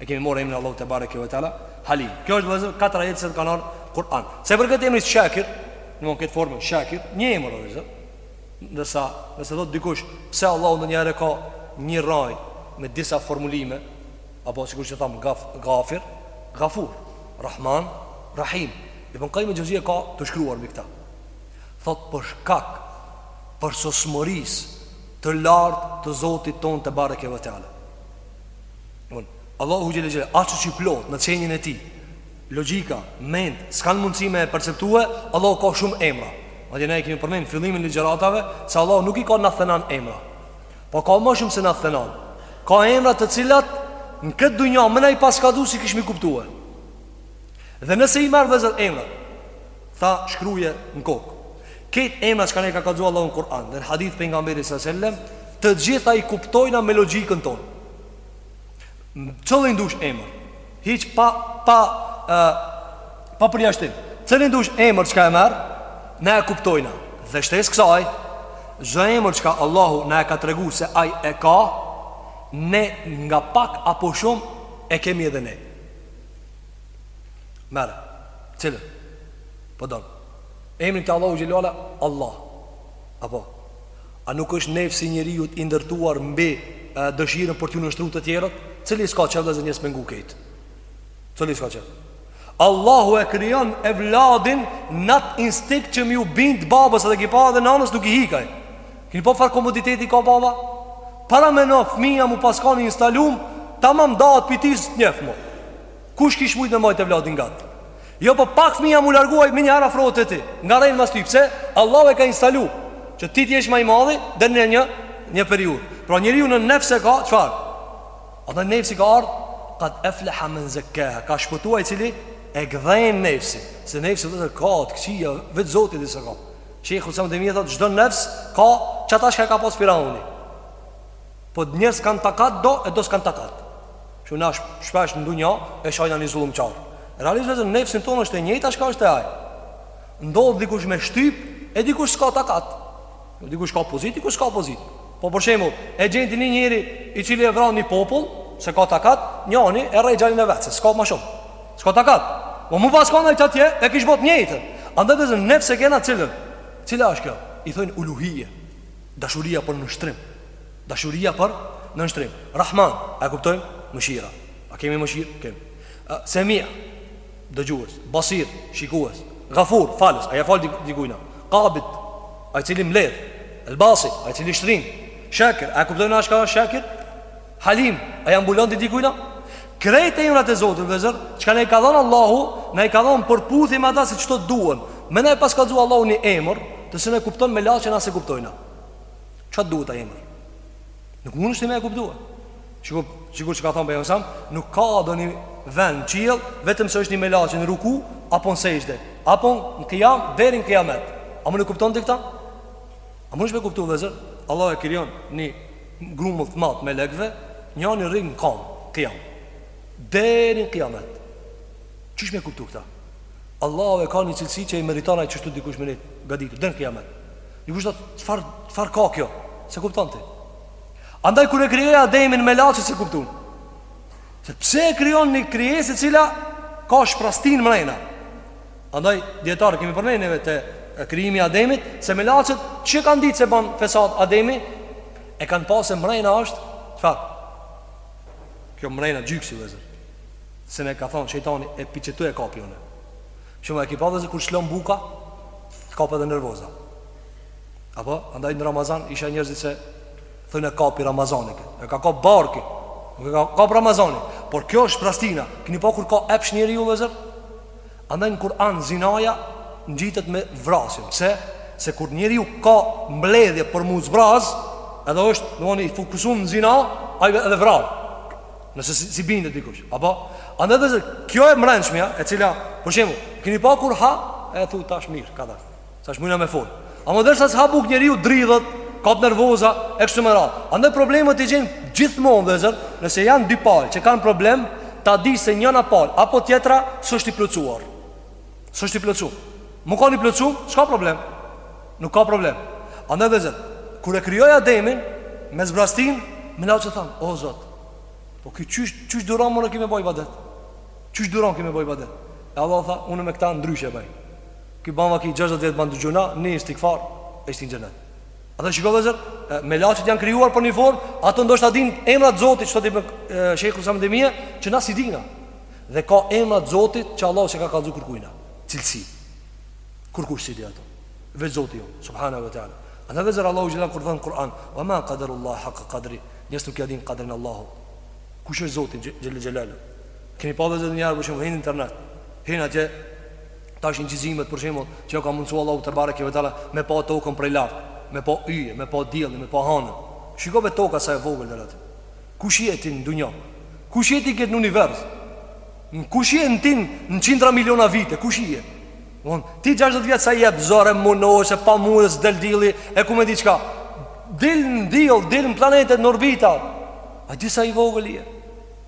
E kemi marrë emrin Allahu te bareke ve teala Halim. Kjo është vllezër katër ajete që kanë ardhur n'Kur'an. Sa i përket emrit Shakir, n'mën këtë formën Shakir, një emër vëllazër. Ndërsa, nëse thotë dikush pse Allahu ndonjëherë e ka nji, raj me disa formulime, apo sikur që thamë gaf, Gafir, Gafur, Rahman, Rahim. Ibn Kajjim el-Xhevzije ka të shkruar mbi këtë. Thot për shkak përsosmërisë të lartë të Zotit tonë tebareke ve teala. Allahu xhele xhelaluhu aq i plotë në qenien e tij Logjika, mendt s'kanë mundësi me e perceptue Allahu ka shumë emra Madje ne e kemi përmend në fillimin e ligjëratave Se Allahu nuk i ka nandhetenan emra Po ka më shumë se nandhetenan Ka emra të cilat Në këtë dunja me na i pas kallxu s'i kishmi kuptue Dhe nëse i marrim vllezër emrat T'i shkrujë në kokë Kejt emrat çka na i ka kallzu Allahu në Kur'an Dhe në hadith Pejgamberi s. sellem Të gjitha i kuptojna me logjikën tonë Cillin dush emër Hiç pa Pa e, Pa përjashtim Cillin dush emër çka e merr Na e kuptojna Dhe shtesë kësaj Çdo emër çka Allahu na e ka tregu se ai e ka Ne nga pak apo shumë E kemi edhe ne Merre cilën po don, emrin e Allahut xhele ve ala, Allah. Apo, a nuk është nefsi i njeriut i ndërtuar mbi e, dëshirën për t'i nënshtru të tjerët? Cili s'ka qejf vllezër me e ngu kejt? Cili s'ka qejf? Allahu e krijon evladin n'at instinkt që me iu bind babës dhe ki pa edhe nanës nuk i hikaj. Keni pa çfarë komoditeti ka baba? Paramenë fëmija m'u pas kanë i instalum Tamam daët për ti së njef mu Kush kish mujt me majt evladin gat Jo po pak fëmija m'u largu ai menjëherë afrohet te ti Ngarren mas ty Pse? Allah e ka instalu Që ti t'jesh ma i madhi Deri në një Një periud Pra njeriu në nefs e ka Çfar? Edhe nefsi ka ardh Kad efleha men zekkaha Ka shpëtu ai i cili E gdhen nefsin Se nefsi edhe ka Të këqija Vetë Zotit disa ka Shejhul Islam Tejmije thotë çdo nefs ka qata çka e ka pas Firauni. Po njerëz kanë takat do e do s'kanë takat. Që na shpesh në dunja e shajna një zullumqar. Realisht vëllezër nefsin tonë është e njëjta çka është e ai. Ndodh dikush me shtyp e dikush s'ka takat. Dikush ka pozit, dikush s'ka pozit. Po për shembull, e gjen ti një njeri i cili e vran një popull, se ka takat, njani e rreh djalin e vet, se s'ka ma shumë. S'ka takat. Po m'u pas kanë ai atje, e kish bo t'njëjtën. Andaj vëllezër, n'nefs e kena cilën. Cila është kjo? I thojnë uluhije. Dashuria për nënshtrim. Dashuria për nënshtrim. Rahman, a e kuptojmë? Mëshira. A kemi mëshirë? Kemi. Semia. Dëgjues. Basir, shikues. Gafur, falës, a ia fal dikujna. Kabid, ai i cili mbledh. Elbasit, ai i cili shtrin. Shakir, a e kuptojna çka është Shakir? Halim, a ia mbulon ti dikujna? Krejt emrat e Zotit, vëllezër, çka na i ka dhënë Allahu, na i ka dhënë përputhje me ata se çka duhen. Me na e pas kallzu Allahu një emër, të cilën e kupton melaqi, na s'e kuptojna. Çfarë duhet ai emër? Nuk mundesh ti me e kuptu Sikur, sikur që ka thonë Pejgamberi Nuk ka ndonjë vend në qiell Vetëm se është një melaqe në ruku Apo në sexhde Apo në kijam, deri në kijamet A mun e kupton ti këta? A munesh me e kuptu vëllezër? Allah e krijon një grumull të madh melekve Njani rrin në kam, kijam Deri në kijamet Qysh me e kuptu këta? Allah e ka një cilësi që e meriton ai qështu dikush me nejt gatitu Deri në kijamet I kushta çfar çfar ka kjo? S'e kupton ti. Andaj kur e krijoi Ademin melaqet s'e kuptun. Se pse e krijon një krijesë e cila ka zbraztinë mrena. Andaj dijetarët kemi përmendur neve te krijimi i Ademit se melaqet qysh e kanë ditë se ban fesad Ademi e kanë pa se mrena është çfar? Kjo mrena gjyksi vëllezër. Se ne ka thon shejtani e pi qetu e kapi unë. Shumë e kini pa vëllezër kur t'lshon buka Të kap edhe nervoza Apo, andaj në Ramazan i sheh njerëzit se Thojnë e kapi Ramazani E ka kap barki Nuk e ka kap Ramazani Por kjo është zbraztina Këni pa kur ka epsh njeriu vëllezër Andaj në Kur'an zinaja Ngjitet me vrasjen Pse, se kur njeriu ka mbledhje për m'u zbraz Edhe është ai i fokusum në zina Ai edhe vran Nëse si si bindet dikush. Apo, andaj vllezër, kjo e mrendshmja, e cila, për shembull, keni pa kur ha, e thu tash mirë, ka dhe, tash mujna me folë. Ama derisa s'ha bukë njeriu dridhet, kap nervoza, e kështu me radhë. Andaj problemet i gjen gjithmonë vllezër, nëse janë dy palë që kanë problem, ta di se njëna palë, apo tjetra, s'është i plotësuar. S'është i plotsum. Me kanë i plotsum, s'ka problem. Nuk ka problem. Andaj vllezër, kur e krijoi Ademin, me zbrazëtinë, melaqet thanë, o Zot, Po ky qysh qysh duron më ne kemi bo ibadet. Qysh duron kemi bo ibadet. E Allah tha, unë me këta ndryshe bëj. Ky ban vaki 60 vjet ban gjynah, një istigfar, e shti në xhenet. Ata shiko vllezër, melaqet janë krijuar për një formë, ato ndoshta din emra të Zotit, çfarë dimë Sheikhul Islam Tejmija, që na s'i dina. Dhe ka emra të Zotit që Allah s'e ka kallzu kurkujna. Cilësi. Kurkush s'i di ato. Veç Zoti jonë, subhanahu wa taala. Andaj vllezër Allahu xhelle kur thotë n'Kur'an, "Wa ma qadarullah haqqa qadrih." Njerëzit nuk ja dinë kadrin Allahut. Kush është Zoti xhelle xhelalu? Keni pa vllezër ndonjëherë për shembull në internet? Hin atje tash incizimet për shembull, që ju ka mundsuar Allahu tebareke ve teala me pa tokën prej lart, me pa yje, me pa diellin, me pa hanën. Shiko vetë toka sa e vogël deri aty. Kush je ti në dunjë? Kush je ti këtë në univers? Kush je në ti në qindra miliona vite? Kush je? Unë, ti 60 vjet sa jep zor e, munohesh e pa mure s'del dielli, e ku me di çka. Dil në diell, dil në planetet, në orbita. A di sa i vogël je?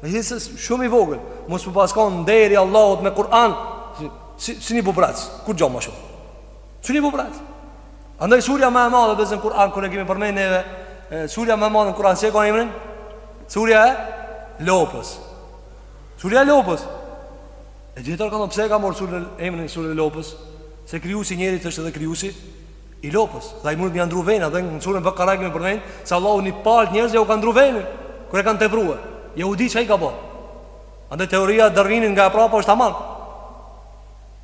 A di sa shumë i vogël? Mos me pas kon nderi i Allahut me Kur'an, si, si, si një bubrac, kurgjo ma shumë? Si një bubrac? Andaj surja ma e madhe vllezër në Kur'an, kur e kemi përmend neve, surja ma e madhe në Kur'an, si e ka emrin? Surja e lopës. Surja e lopës. E dijetarët kanë thonë pse e ka marrë surja emrin surja e lopës? Se krijuesi i njerit është edhe krijuesi i lopës. Dhe ai mund të ndrru venin dhe në surën Bakara kemi përmend se Allahu një palë njerëzve u ka ndrru venin kur e kanë tepruar. Jehudit çka i ka bo. Andaj teoria e Darwinit nga prapa është tamam.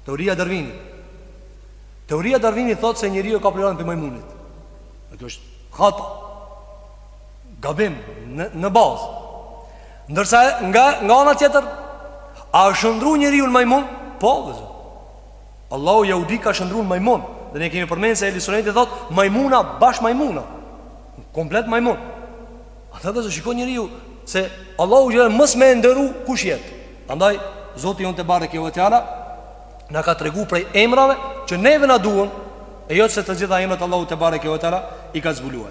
Teoria e Darwinit. Teoria e Darwinit thotë se njeriu ka prejardhjen prej majmunit. Kjo është hata. Gabim në, në bazë Ndërsa nga, nga ana tjetër A është shëndrru njeriu në majmun? Po, vllezër Allahu jahudit i ka shëndrru në majmun Dhe ne kemi përmend se Ehli Suneti thotë Majmuna, bash majmuna Komplet majmun Andaj vllezër shiko njeriu Se Allahu xhelle mos me nderu kush je ti Andaj, Zoti jonë tebareke ve teala Na ka tregu prej emrave Që neve na duhen E jo që se të gjitha emrat Allahu tebareke ve teala I ka zbuluar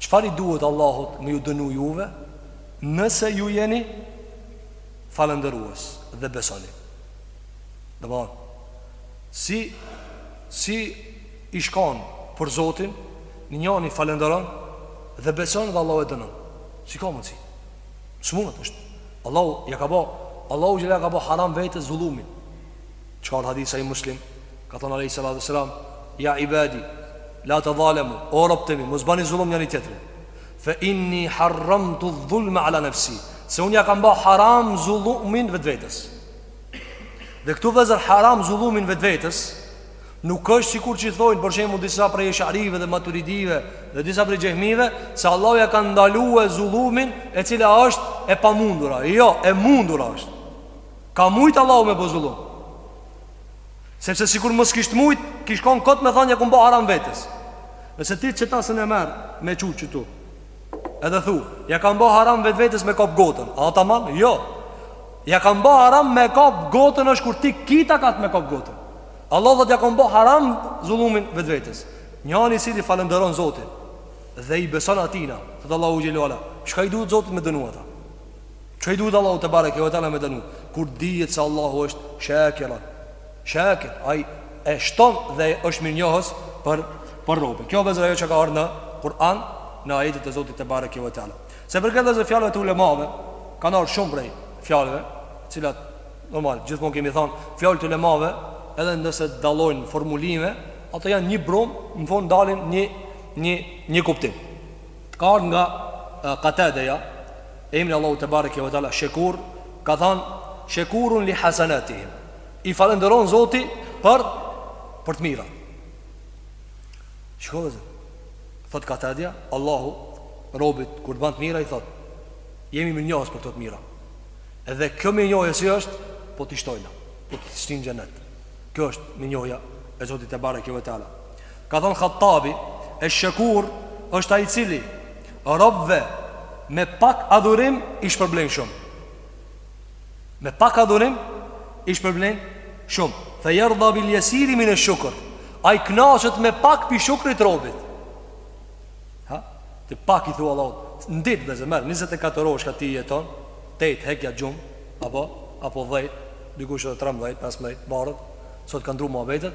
Çfarë i duhet Allahut me ju dënu juve, nëse ju jeni falënderues dhe besoni? Domthon, si si i shkon për Zotin, njani falënderon dhe beson dhe Allahu e dënon. Si ka mundsi? S'munet asht. Allahu ja ka ba, Allahu ja ka ba haram vetes zullumin. Çfarë hadithi sahih Muslim Ka thonë alejhi salatu ue selam Ja ibadi La tedhalemu O robt e mi Mos bani zullum njani tjetrit Fe inni harramtu dhulme ala nefsi Se unë ja kam ba haram zullumin vetvetes Dhe këtu vëllezër haram zullumin vetvetes Nuk është sikur që i thojnë Për shembull disa prej eshariive dhe maturidive Dhe disa prej xhehmive Se Allahu ja ka ndalue zullumin E cila është e pamundura Jo, e mundura është Ka mujt Allahu me bo zullum Sepse sikur mos kish mujt Kish kon kot me than ja kom ba haram vetes Nëse ti qeta s'mun e merr Me çu qetu Edhe thu Ja kam ba haram vetvetes me kap gotën A tamam? Jo Ja kam ba haram me kap gotën është kur ti ki takat me kap gotën Allahu thot ja kam ba haram zullumin vetvetes Njani i cili falënderon zotin Dhe i beson atina Thot Allahu xhelle ve ala Shka i duhet zotit me dënu ata Çka i duhet Allahut tebareke ve teala me dënu? Kur dihet se Allahu është Shakira. Shakir, ai e shton dhe është mirënjohës për për robin. Kjo vëllezër ajo që ka ardhur në Kur'an, në ajetet e Zotit tebareke ve teala. Sa i përket vëllezër fjalëve të ulemave kanë ardhur shumë prej fjalëve, të cilat normal gjithmonë kemi thënë, fjalët e ulemave edhe nëse dallojnë n'formulime, ato janë një brum, në fund dalin një një një kuptim. Ka ardhë nga Katadeja, emri i Allahut tebareke ve teala, shekur, ka thanë, shekurun li hasanatihim, i falenderon zoti për, për të mira. Shiko vëllezër, thot Katadeja, Allahu, robit, kur të banë të mira, i thot, jam mirënjohës për kto të mira. Edhe kjo mirënjohje si është, po t'i shtoj, po të shtin n'xhenet. Kjo është mirënjohja e zotit tebareke ve teala. Ka thënë Khattabi, Esh-Shakur është ai i cili robëve me pak adhurim i shpërblen shumë. Me pak adhurim i shpërblen shumë. Fa yardha bil yasiri min ash-shukr. Ai kënaqet me pak pi shukrit t'robit. Ha? Ti pak i thua Allahu, në ditë vëllezër, 24 orë shka ti jeton, 8 hekja gjum, apo apo 10, dikush edhe 13, 15 orët, sot kanë ndru muhabetet,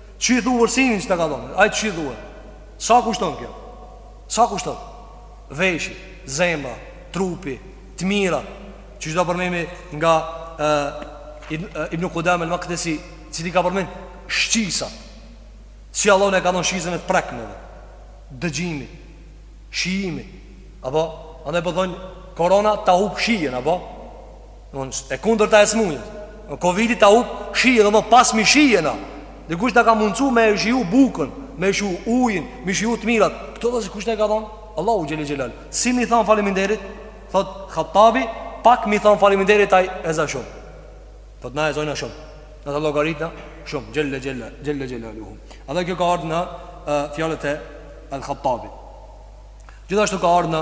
Qysh i thu, verësinë që ta ka dhon ai, qysh i thu e? Sa kushton kjo? Sa kushton? Veshi, zemra, trupi, të mira, që çdo përmimi nga e, Ibn Kudame al-Maqdisi, cili ka përmend shqisa. Si Allahu na e ka dhon shqisën e të prekmeve, dëgjimi, shijimi. Apo, andaj po thonë korona ta hub shijen, apo? E kundërta e smunjës. Covid-i ta hup shijen dhe me pas mi shijen a. Dhe kush ta ka mundsu me e shiju bukën, me e shiju ujin, me i shiju të mirat. Këto dhe kush na i ka dhon? Allahu xhel xelal. Si mi thon faleminderit? Thot Khattabi, pak mi thon faleminderit ai e za shumë. Thot na e zojna shumë. Na ta llogaritna shumë. Xhel xhel xhel xelaluhu. A dhe kjo ka ardhur në fjalët e Al-Khattabit. Gjithashtu ka ardhur në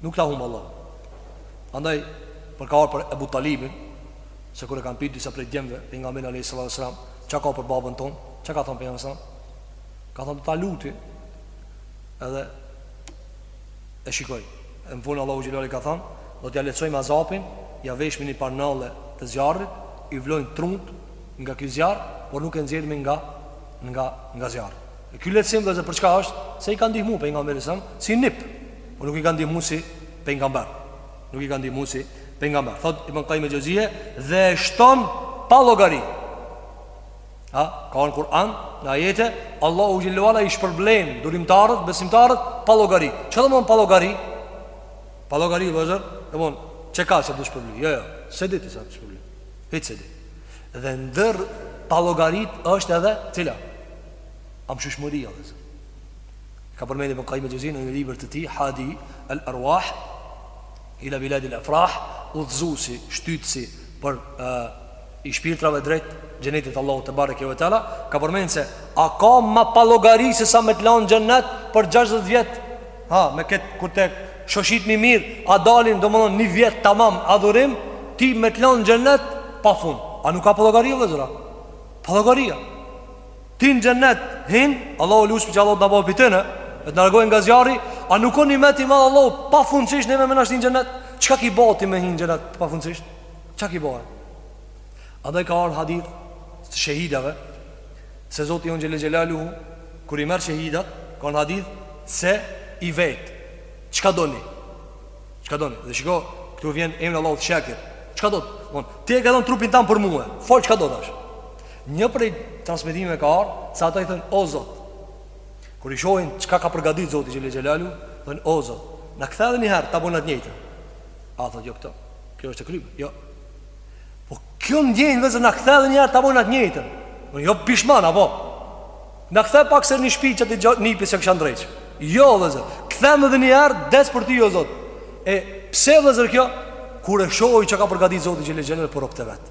Nuk ta humb Allahu. Andaj për, ka ardh për Ebu Talibin, se kur e kanë pyetur disa prej djemve pejgamberin alayhis salam, çka ka për babën ton? Çka ka thënë pejgamberi sa? Ka thënë do ta luti. Edhe e shikoj. E më vonë Allahu xhelali ka thënë, do t'ja lehtësojmë azabin, ja veshmi një palë nalle të zjarrit, i vlojnë trutë nga ky zjarr, por nuk e nxjerrim nga nga nga zjarri. E ky lehtësim vllezër për çka është Se i ka ndihmu pejgamberit s Si nip Por nuk i ka ndihmu si pejgamber Nuk i ka ndihmu si pejgamber Thot Ibn Kajim el-Xhevzije Dhe e shton pa llogari Ha? Ka në Kur'an Në ajete Allahu xhele ue ala i shpërblen Durimtarët, besimtarët Pa llogari Çka domethon pa llogari Pa llogari vllezër Domethon Çka sa do shpërblen Jo, jo S'e di ti sa do shpërblen Hiç s'e di Dhe ndër Pa llogarit është edhe Cila Amshueshmëria, o vëllezër. E ka përmendur Ibn Qayyim al-Xhevzije në një libër të tij, Hadi al-Arwah ila bilad al-afrah, udhëzuesi, shtytësi për ë, i shpirtrave drejt xhenetit të Allahut te bareke ve teala, ka përmendur se a ka më pa llogari se sa me të lanë xhenet për 60 vjet? Ha, me kët kur ta shoshit më mirë, a dalin domthon një vjet tamam adhurim, ti me të lanë xhenet pa fund. A nuk ka pa llogari vllezër a? Pa llogaria. Ti në xhenet hin Allahun lusim që Allahu të na boj prej tyne E të na largoj nga zjarri A nuk o nimeti i madh Allahu Pafundësisht neve me na shti në xhenet Çka ki bo ti me hi n'xhenet pafundësisht Ça ki bo e A dhe ka ardh hadithi i shehidave Se Zoti ynë xhele xhelaluhu Kur i merr shehidat Ka ardh hadith Se i vet Çka doni Çka doni Dhe shiko Këtu vjen emri i Allahut esh-Shakir Çka do ti Ti e ke dhonë trupin tan për mue Fol çka do tash Një prej transmetimeve ka ardhur se ata i thonë o Zot. Kur i shohin çka ka përgatitur Zoti xhele xhelalu, thonë o Zot, na kthe edhe një herë ta bëjna të njëjtën. A thotë jo këto. Kjo është e kryme. Jo. Po kjo ndjenjë vëllezër na kthe edhe një herë ta bëjna të njëjtën. Po jo pishman apo. Na kthe pak se në shtëpi çati gjat nipës që kisha ndreq. Jo vëllezër. Kthem edhe një herë të des për ty o Zot. E pse vëllezër kjo? Kur e shohin çka ka përgatitur Zoti xhele xhelalu për robët e vet.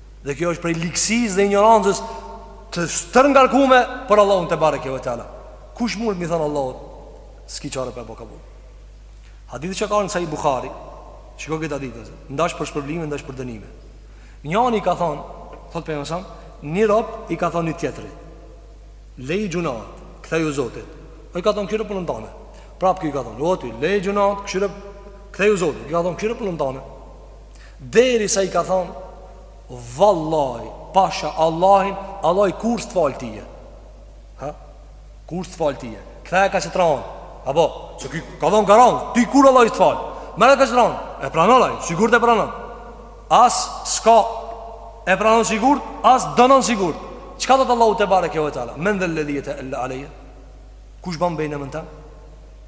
Dhe kjo është prej ligësisë dhe injorancës Të stërngarkume Për Allahun tebareke ve teala Kush mund m'i thënë Allahut S'ki çare pa e bo këtë punë Hadithi që ka në Sahih Buhari Shiko këtë hadith N'daç për shpërblime, n'daç për dënime Njani ka thonë Thotë Pejgamberi alejhi selam Një rob i ka thonë një tjetri Lej gjynahet Kthehju Zotit Ai i ka thonë kqyre punën tane Prap ky i ka thonë Lej gjynahet Kqyre Kthehju Zotit I ka thonë kqyre punën tane Derisa i ka thonë Vallahi, pasha Allahin Allahi kurrë s'të fal tyje ha? Kurrë s'të fal tyje Ktheje ka tjetra anë Apo, që ki, ka thonë garanë Ti kur Allah i së të falë Mërë e ka që të ranë E pranon Allahi, sigurt ta pranon As s'ka E pranon sigurt, as dënon sigurt Çka dashtë Allahu tebareke ve teala Men dhe ledhi jeteela alejje Kush ban be n'emën tem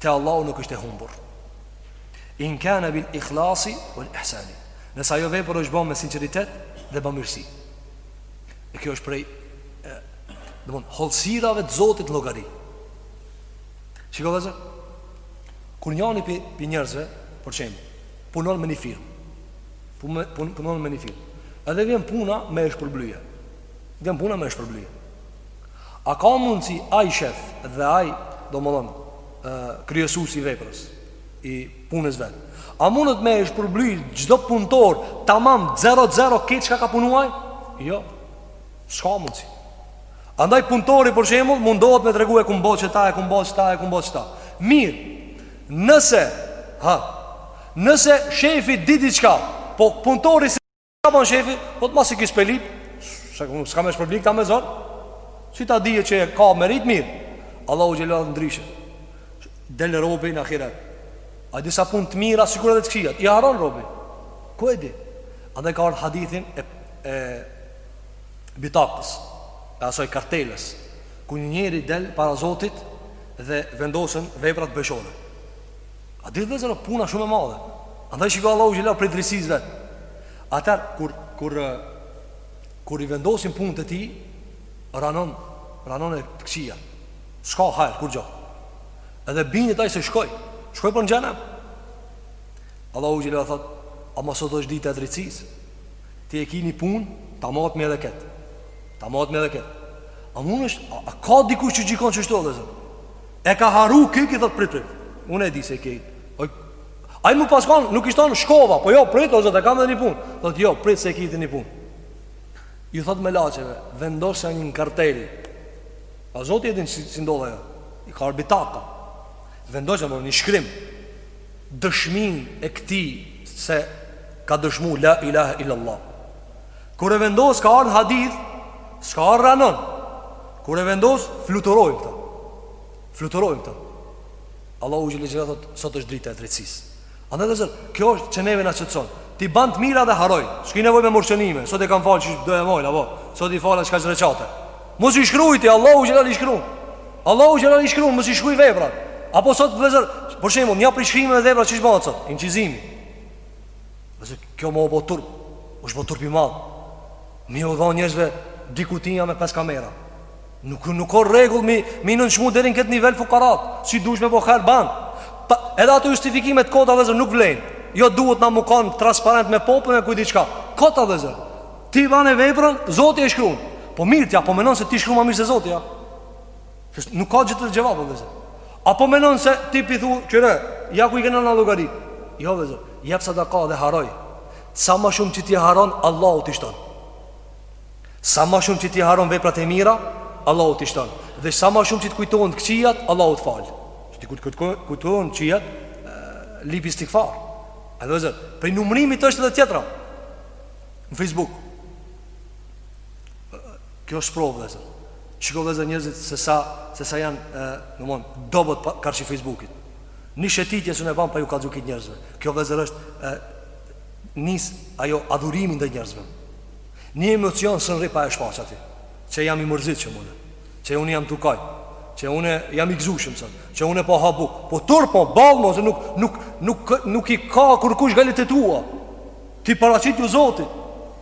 Te Allahu nuk është e humbur. In kana bil ikhlasi wal ihsan. Nëse ajo vepër është bën me sinqeritet dhe bamirësi. E kjo është prej domethënë hollësirave të Zotit në llogari. Shikoni vëllezër. Kur njëri pi, pi njerëzve, për shembull, punon me një firmë. Punon punë, punon me një firmë. Edhe vjen puna me e shpërbly. Vjen puna me e shpërbly. A ka mundësi ai shef dhe ai, domthon, kryesues i veprës, i punës vet. A mundet me e shpërbly çdo punëtor tamam 00 këtë çka ka punuar? Jo. S'ka mundësi. Andaj punëtori për shembull mundohet me tregu e kum bo qëta e kum bo qëta e kum bo qëta. Mirë. Nëse, ha, nëse shefi di diçka, po punëtori Ka bon shefi, po të masi kisë pelip Se ku s'ka me shpërbly këta me zor Si ta dijë që e ka meritu mirë Allahu xhele ndryshe Del robi në ahiret Ai disa punë të mira, sikur edhe të këqijat I harron robi Ku e di? Andaj kqyre hadithin e, e bitakës E asaj kartelës Ku një njeri del para Zotit Dhe vendosen veprat n'peshore A di vllezër o puna shumë e madhe Andaj shiko Allahu xhele prej drejtësisë vet. Atherë kur kur kur i vendosin punët e tij, ranon ranon e kqija. S'ka hajr kurgjo. Edhe bindet ai se shkoi. Shkoi për në xhenem. Allahu xhele thot, ama sot është dita e drejtësisë? Ti e ki ni punë, ta matmi edhe kët. Ta matmi edhe kët. A mund është a, a ka dikush që gjykon qështu vllezër? E ka harru kik i thot prit prit. Unë e di se kik. Oj. Ai më pas kanë, nuk ishte në shkova, po jo prit o Zot e kam edhe një punë. Thot jo, prit se ki ti një punë. Ju thot melaqeve, vendosjani një kartelë. Pa zoti e din si, si ndodh ajo. I ka ardh bitaka. Vendosjani një shkrim. Dëshmin e këtij se ka dëshmu la ilaha illallah. Kur e vendos ka ardh n'hadith, s'ka ardh ranon. Kur e vendos fluturojnë këta. Fluturojnë këta. Allahu xhel xhel thot sot është drita e drejtësisë. Andaj vllezër, kjo është që neve na qetson. Ti ban të mira dhe harroj. S'ke nevojë me marr shënime. Sot e kam fal qysh do e mol apo. Sot i fala kaq reqate. Mos i shkruaj ti Allahu xhel i shkruan. Allahu xhel i shkruan, mos i shkruaj veprat. Apo sot vllezër, për shembull, një prej shkrimeve vepra qysh bëhet sot? Incizimi. Kjo mo u bo turp, është bo turp i madh Me ju dha njerëzve dikujt nja me pes kamera Nuk, nuk o rregull mi, mi nënçmu deri n'këtë nivel fukarat Si dush me bo hajr ban pa, Edhe ato justifikimet kot a vllezër nuk vlejn Jo duhet na me kon transparent me popullin e kujt diçka Kot a vllezër Ti bane veprën, zoti e shkrun Po mirë ti a po menon se ti shkrun ma mirë se zoti a Kështu nuk ka tjetër xhevap vllezër Apo menon se ti pi thu Qyre, ja ku i kena në llogari Jo vllezër, jep sadaka dhe harroj Sa ma shumë që t'i harron, Allahu t'i shton Sa ma shumë që t'i harron veprat e mira Allahu t'i shton Dhe sa ma shumë që të kujtohen të këqijat Allahu të fal Që të kujtohen të këqijat Lyp istigfar Andaj vllezër Prej numrimit është edhe tjetra Në Facebook Kjo është sprovë vëllezër. Shiko vëllezër njerëzit se sa se sa janë, domthon, dobët karshi Facebookit. Një shëtitje s'un e bën pa ju kallxu krejt njerëzve. Kjo vëllezër është e, nis ajo adhurimi ndaj njerëzve. Një emocion s'un rri pa e shfaq aty. Qe jam i mërzitshëm unë. Qe unë jam tu kaj. Qe unë jam i gëzushëm sot. Qe unë po ha buk. Po turp po ball mos nuk nuk nuk nuk i ka kurkush gajlet e tua. Ti paraqitju Zotit.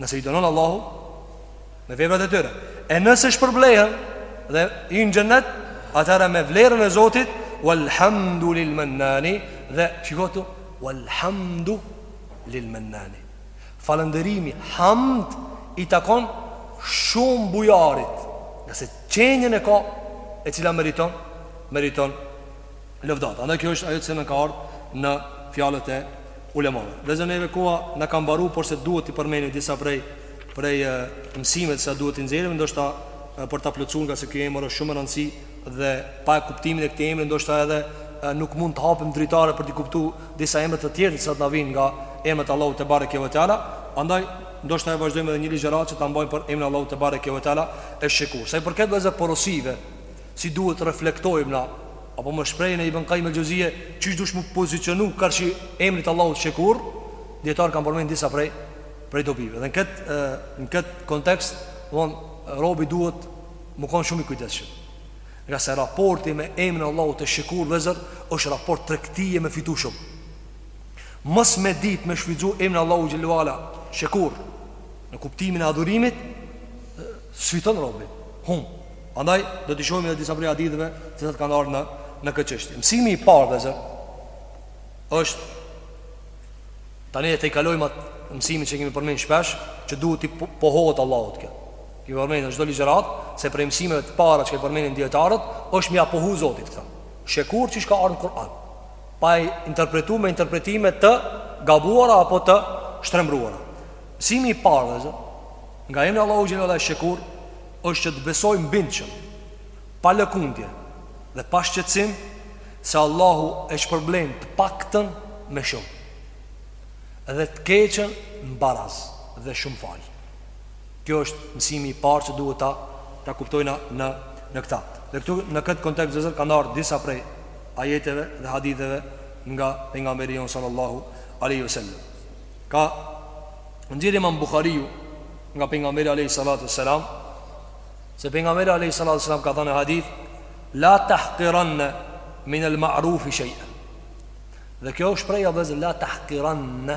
Nëse i dënon Allahu me veprat e tyre. E nëse shpërblehen dhe hyjnë xhenet, atëherë me vlerën e Zotit, walhamdu lil mannani dhe shiko këtu walhamdu lil mannani. Falënderimi hamd i takon shumë bujarit, nëse qenien e ka e cila meriton, meriton lëvdat. Andaj kjo është ajo që na ka ardhur në fjalët e ulemave. Vëllezër neve koha na ka mbaruar, por se duhet t'i përmendim disa prej prej mësimeve që duhet të nxjerrim, ndoshta për ta plotësuar nga se ky emër është shumë me rëndësi dhe pa kuptimin e këtij emri ndoshta edhe nuk mund të hapim dritare për të kuptuar disa emra të tjerë që sa të na vijnë nga emrat e Allahut te bareke ve teala. Andaj ndoshta e vazhdojmë edhe një ligjërat që ta mbajmë për emrin e Allahut te bareke ve teala esh-Shekur. Sa i përket vëllezër porosive, Si duhet të reflektojmë na, apo me shprehjen e Ibën Kajim el Xhozije, qysh duhet mu pozicionu karshi emrit të Allahut Shekur, dijetarët kanë përmend disa prej prej dobive. Dhe në këtë në këtë kontekst, domthon robi duhet mu kon shumë i kujdesshëm. Nga se raporti me emrin e Allahut esh-Shekur vëllezër është raport tregtie me fitim shumë. Mos me ditë me shfrytzu emrin e Allahut Xhelalu Ala, Shekur, në kuptimin e adhurimit, S'fiton robi, humb. Andaj do t'i shohim edhe disa prej haditheve të cilat kanë ardhur në në këtë çështje. Mësimi i parë vëllezër është tani e tejkalojmë atë mësimin që kemi përmendur shpesh, që duhet të po-, pohohet Allahut kjo. Kemi përmendur në çdo ligjërat se prej mësimeve të para që përmendin dietarët është me ia pohu Zotit këtë. Shekur qysh ka ardhë n'Kur'an Pa e interpretu me interpretime të gabuara apo të shtrembruara Mësimi i parë vëllezër Nga emri Allahu Xhelal esh-Shekur është që të besojmë bindshëm, pa lëkundje dhe pa shqetësim se Allahu e shpërblen të paktën me shumë dhe të keqën me baraz dhe shumë fal. Kjo është mësimi i parë që duhet ta ta kuptojna në në këtë. Dhe këtu në këtë kontekst vëllezër kanë ardhur disa prej ajeteve dhe haditheve nga pejgamberi sallallahu alaihi wasallam. Ka nxjerrë Imam Buhariu nga pejgamberi alayhi salatu selam se pejgamberi alayhi salatu selam ka thënë në hadith la tahqiranna min al ma'rufi shay'a. Dhe kjo shprehje vëllezër la tahqiranna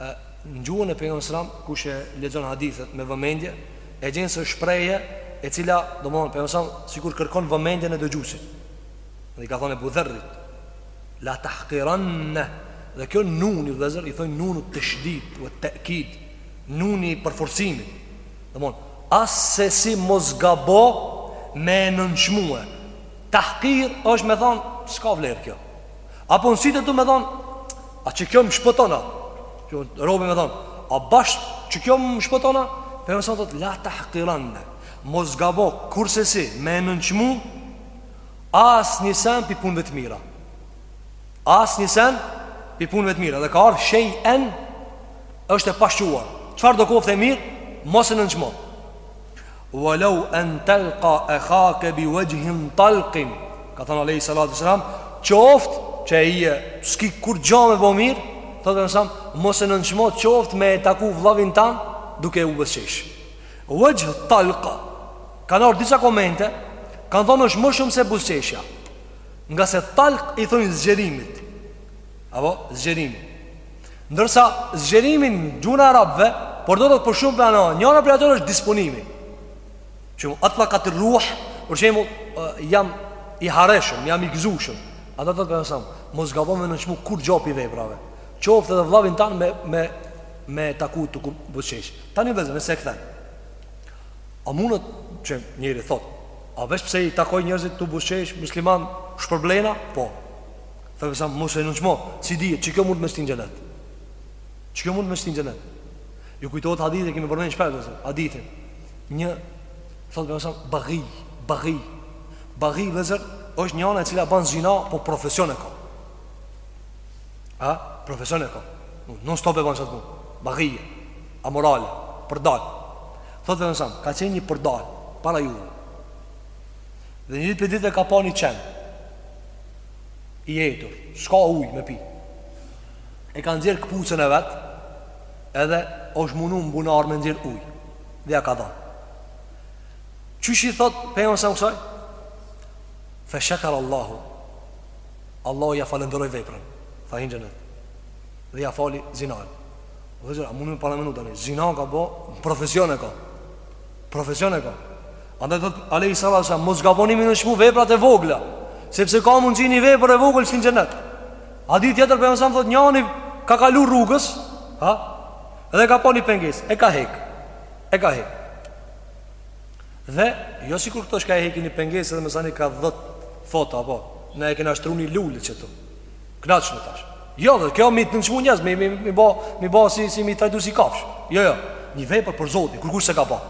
në gjuhën e pejgamberit selam kush e lexon hadithet me vëmendje e gjen se shprehje e cila domthon pejgamberi sikur kërkon vëmendjen e dëgjuesit. Dhe i ka thënë Ebu Dherrit La tahqiranna dhe kjo nuni vëllazër i thonë nunu teshdid ua ta'kid nuni i përforcimit. Domthon assesi mos gabo me nënçmue. Tahqir është me thon s'ka vlerë kjo. Apo nxitet me thon a kjo më shpëton a? Që robi me thon a bash kjo më shpëton a? Prej me thon la tahqiranna mos gabo kursesi me nënçmue As një sen pi punëve të mira As një sen pi punëve të mira Dhe ka ardh shejen është e pashquar Çfarëdo qoftë e mirë Mos e nënçmo Walau en telka ekhake bi vajhin talqin Ka thënë Alejhi Salatu Selam Qoft që e je S'ki kurgjo me bo mirë Thotë alejhi selam Mos e nënçmo Qoft me e taku vllavin tand Duke buzëqesh Wajh talq. Kanë ardhur disa komente, kanë thonë është më shumë se buzëqeshja. Ngase talq i thonë zgjerimit. Apo zgjerimi. Ndërsa zgjerimi n'gjuhën e arabëve përdoret për shumë plana. Njëra prej atyre është disponimi. Që atlaqat ruh, për shembull, jam i hareshëm, jam i gëzushëm. Andaj thotë alejhi selam, mos gabo me nënçmu kurgjo pi veprave. Qoftë edhe vllavin tand me me me taku tuke buzëqesh. Tani vëllezër nëse e kthen A mundet që njeri thot A veç pse i takoj njerëzit tu buzëqesh Musliman shpërblehna Po Thotë alejhi selam mos e nënçmo S'dihet që kjo mundet me t'shti n'xhenet Që kjo mundet me t'shti n'xhenet Ju kujtohet hadithin e kemi përmend shpesh Hadithin Një Thot alejhi selam Bëghi Bëghi Bëghi vëllezër është njana e cila ban zina Po profesion e ka A, profesion e ka Non stop e ban qat punë Bagije, amorale, përdalë Thotë Pejgamberi alejhi selam, ka qenë një përdalë Para ju Dhe një ditë prej ditëve ka pa një qen I etur S'ka ujë me pi E ka nxjerr këpucën e vet Edhe është munu në bunar me nxjerr ujë Dhe ja ka dhan Qysh i thotë, Pejgamberi alejhi selam kësaj Fe shekere Allahu Allahu ja falënderoi veprën, tha hin n'xhenet dhe ja fali zinan. Vëllezër, a mundni me paramenu tani, zina ka bo, profesion e ka. Profesion e ka. Andaj thot Alejhi Salatu selam mos gaboni me nënçmu veprat e vogla, sepse ka mundësi një vepër e vogël t'shtin në xhenet. Hadithi tjetër Pejgamberi alejhi selam thot njani ka kalu rrugës, ha? Dhe ka pa një pengesë, e ka hek. E ka hek. Dhe jo sikur këto shka e hekin një pengesë dhe masanej ka dhetë foto apo ne e kena shtru një lullit qetu. Knaqnu tash. Jo dhe kjo mi nënçmu njerëz, mi, mi, mi, bo, mi bo si, si mi trajtu si kafsh. Jo, jo, një vepër për zoti, kurkush s'e ka pa.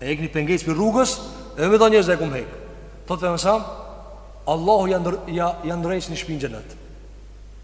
E hek një pengesë pi rrugës, e me do njerëz dhe e kum hek. Thotë Pejgamberi alejhi selam, Allahu janë ja, ja ndreq një shpi n'xhenet.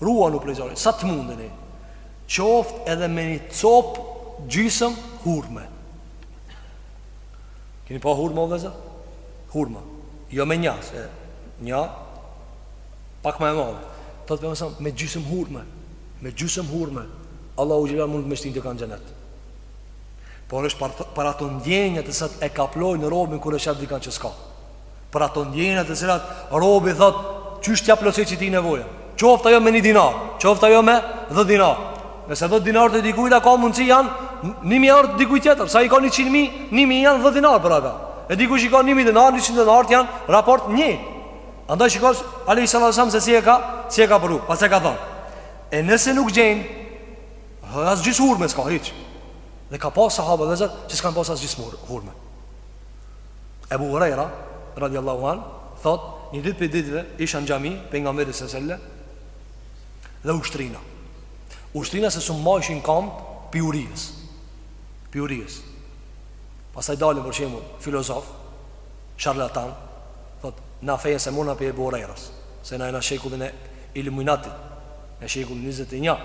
Ruanu prej zjarrit sa të mundeni. Qoftë edhe me një cop gjysëm hurme. Keni pa hurme o vëllezër? Hurme. Jo me një, se një pak ma e madhe. thotë Pejgamberi alejhi selam, me gjysëm hurme. Me gjysëm hurme. Allahu xhele mundet me shti dikan n'xhenet. Por është për ato ndjenja të cilat e kaplojnë robin kur e sheh dikan që s'ka. Për ato ndjenja të cilat robi thot, çysh t'ja plotësoj qëtij nevoja. Qoftë ajo me 1 dinar, qoftë ajo me 10 dinar. Nëse 10 dinar të dikujt ka mundsi janë 1000 euro të dikujt tjetër, sa i ka 100 mijë, 1 mijë janë 10 dinar për ata. E dikush i ka 1000 dinar, 100 dinar janë raport 1. Andaj shikoj Ali sallallahu alajhi wasallam se si e ka, si e ka pru, pse e ka thon. E nëse nuk gjen, as gjys hurme s'ka hiç. Dhe ka pas sahabë vëllezër që s'kan pas as gjys hurme. Ebu Hurejra, radiallahu anhu, thotë, një ditë pi ditëve, isha në xhami, Pejgamberit alejhi selam, dhe u shtrina. U shtrina se s'më majshin kamt pi urijës. Pi urijës. Pastaj dalin, për shembull, filozof, sharlatan, thotë, na fejën s'e mona pi Ebu Hurejrës, se na jena n'shekullin e iluminatit, në shekullin 21,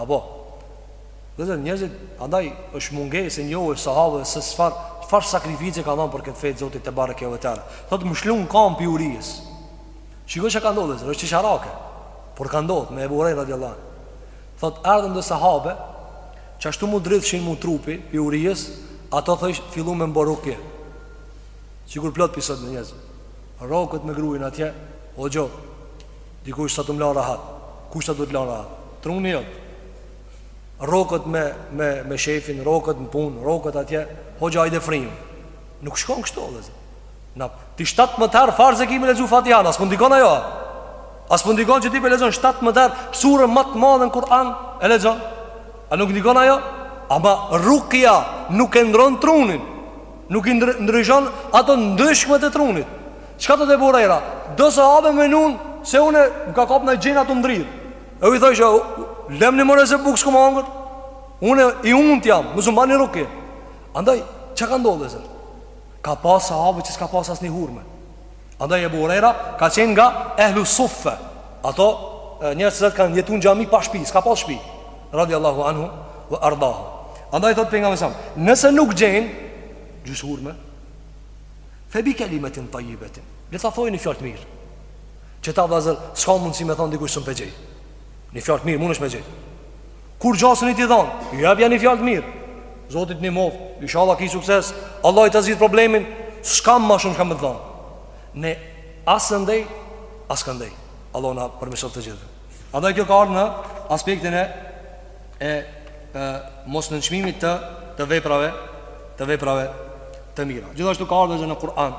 apo, Vëllezër, njerëzit, andaj është mungesë e njohjes së sahabëve se çfarë çfarë sakrifice kanë dhënë për këtë fe të Zotit tebareke ve teala. Thotë më lshun kamt pi urijës. Shikoj çka ka ndodhur, vëllezër, është qesharake. Por ka ndodhur me Ebu Hurejra radiallahu anhu. Thotë ardhën dhe sahabe, qashtu m'u dridhshin mu trupi pi urijës, ato thot fillun me m'bo rukje. Sikur plot pi sot në njerëz. Rroket me gruin atje, o hoxhë. Dikush s'a tu m'la rahat. Kush s'a tu t'la rahat? Truni jot. Rroket me, me, me shefin, rroket në punë, rroket atje, hoxhë ajde fryjm. Nuk shkon kështu, vëllezër. Na, ti shtatëmbëdhjetë herë farz e kimi lexu Fatihan, as po ndikon ajo, as po ndikon që ti pe lexon shtatëmbëdhjetë herë, suren më të madhe në Kur'an, e lexon, a nuk ndikon ajo? Ama rukja nuk e ndrron trunin, nuk i ndryshon ato ndryshket e trunit. Çka thotë Ebu Hurejra? Do sahabe menun, se une më ka kap naj xhin tu u dridh. E u i thoj që lemni more se buk s'kum hangër Une i unt jam Mos më bani rukje Andaj, çka ka ndodh vëllezër? Ka pas sahabe që s'kan pas as një hurme Andaj Ebu Hurejra Ka qenë nga ehlu suffe Ato njerëzit që kanë jetu në xhami pa shpi S'kan pas shpi Radiallahu anhu ve ardahu Andaj thot Pejgamberi alejhi selam Nëse nuk gjen Gjys hurme Febi kelimetin tajibetin Le ta thojn një fjalë të mirë Qëta vëllezër, s'ka mundësi me thonë dikush s'um pe gjej Një fjalë të mirë, mundesh me gjej Kurgja sen ti dhonë, jepja një fjalë të mirë Zoti t'nimoftë, inshallah ki sukses Allahi ta zgjidht problemin S'kam ma shumë çka me të dhonë Ne as andej, as këndej Allahu na përmirësoftë të gjithëve Andaj kjo ka ardh në aspektin e E, e mosnënçmimit të, të veprave Të veprave të mira Gjithashtu ka ardh edhe në Kur'an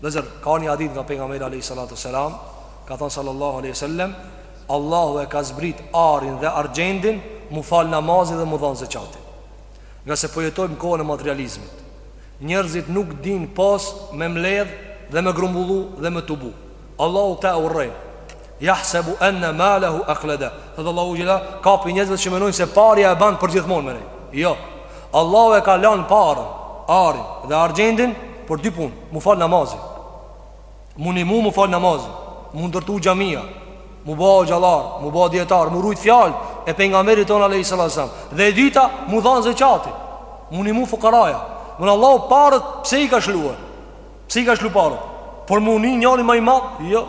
Vllezër, ka një hadith nga Pejgamberi a.s. Ka thanë sallallahu a.s. Allahu e ka zbrit arin dhe argjendin Mu falë namazi dhe mu dhanë zeqati Ngase po jetojmë kohën e materializmit Njerëzit nuk din pas me mledh dhe me grumbullu dhe me tubu Allahu këtë e urren Yahsabu anna malahu akhlada. Thot Allahu xhele, ka prej njerëzve që mendojnë se parja e bën përgjithmonë me nejt. Jo. Allahu e ka lënë parën, arin dhe argjendin për dy punë, mu fal namazi. Mu nimu mu fal namazi, mu ndërtu xhamia, mu bë hoxhallar, mu bë dietar, mu rujt fjala e pejgamberit ton alayhi sallam. Dhe e dyta, mu dhan zeqati. Mu nimu fukaraja. Mu Allahu parët pse i ka shluar? Pse i ka shlu parët? Për mu ni njeri ma i madh? Jo.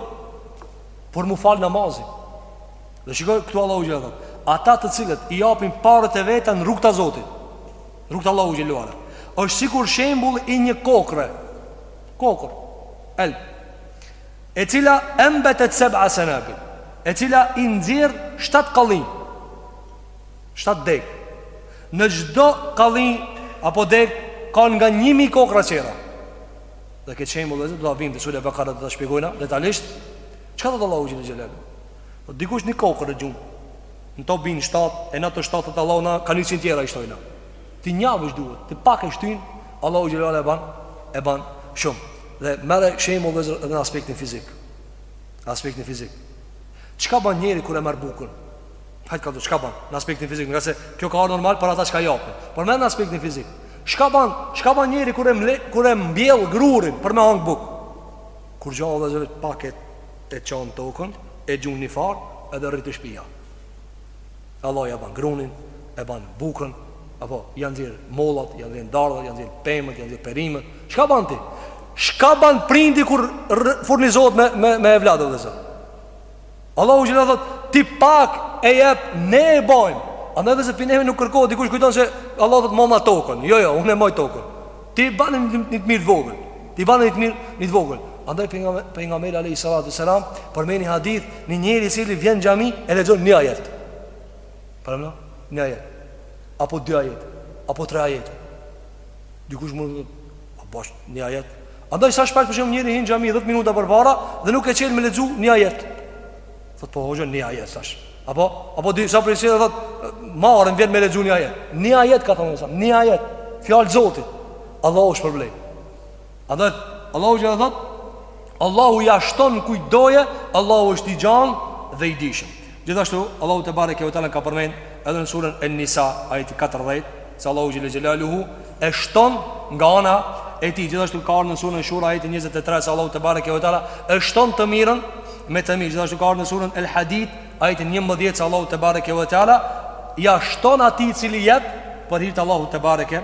Por mu falë namazi. Dhe shiko këtu Allahu xhele ue ala. Ata të cilët i apin parët e veta në rrugë të Zotit. Rrugë të Allahut xhele ue ala. është sikur shembull i një kokrre. Kokërr elb. E cila enbetet seba senabil. E cila i nxjerr shtatë kallinj. Shtatë degë. Në çdo kalli apo degë ka nga 1000 kokrra tjera. Dhe këtë shembull do të vim te sure Bakara do ta shpjegojna detajisht. Çka thotë Allahu xhel xhelal? Po dikush një kokërr e gjun. Në to bin 7 e në ato 7 të Allahu nga 100 tjera i shtojna. Ti nja veç duhet, ti pak e shtyn, Allahu xhel xhelal e ban e ban shumë. Dhe merre shembull edhe në aspektin fizik. Aspektin fizik. Çka bën njeri kur e merr bukën? Hajt ka të çka ban Në aspektin fizik Ngase kjo ka arë normal Për ata çka japë Por merre në aspektin fizik Çka ban Çka ban njeri kur e mjell, kur e mbjell grurin Për me hangër bukë Kurgjo o vllezër pak e çan tokën E gjun një farë Edhe rri te shpia Allahu ja ban grunin E ban bukën Apo ja nxjerr mollat Ja nxjerr dardhat Ja nxjerr pemët Ja nxjerr perimet Çka ban ti Çka ban prindi kur furnizohet me, me, me evlad o vllezër Allahu xhele thot Ti pak e jep Ne e bajmë Andaj vllezër pi neve nuk kërkohet Dikush kujton se Allahu thot mama tokën Jo jo unë e maj tokën Ti banë një të mirë të vogël Ti banë një të mirë një të vogël Andaj Pejgamberi Alejhi salatu ve selam Përmen një hadith Një njeri i cili vjen xhami E lexon një ajet Parameno Një ajet Apo dy ajet Apo tre ajet Dikush mund të thotë, bash një ajet. Andaj sa shpesh për shembull njeri hyn xhami 10 minuta përpara dhe nuk e çel me lexu një ajet. Thot po hoxha një ajet tash. Apo apo disa prej se thot marre m'vjen me lexu një ajet. Një ajet ka thonë sa, një ajet. Fjalë Zotit. Allahu shpërblen. Edhe, Allahu xhelle thot Allahu ja shton kujt dojë Allahu është i gjan dhe i dishëm Gjithashtu, Allahu tebareke ve teala ka përmen Edhe në surën En-Nisa, ajeti 40 Se Allahu xhelle xhelaluhu E shton nga ana e tij Gjithashtu ka ardh në surën Esh-Shura ajeti 23 Se Allahu tebareke ve teala E shton të mirën me të mirë Gjithashtu ka ardh në surën El Hadid Ajeti 11 Se Allahu tebareke ve teala Ja shton atij i cili jep Për hir të Allahut tebareke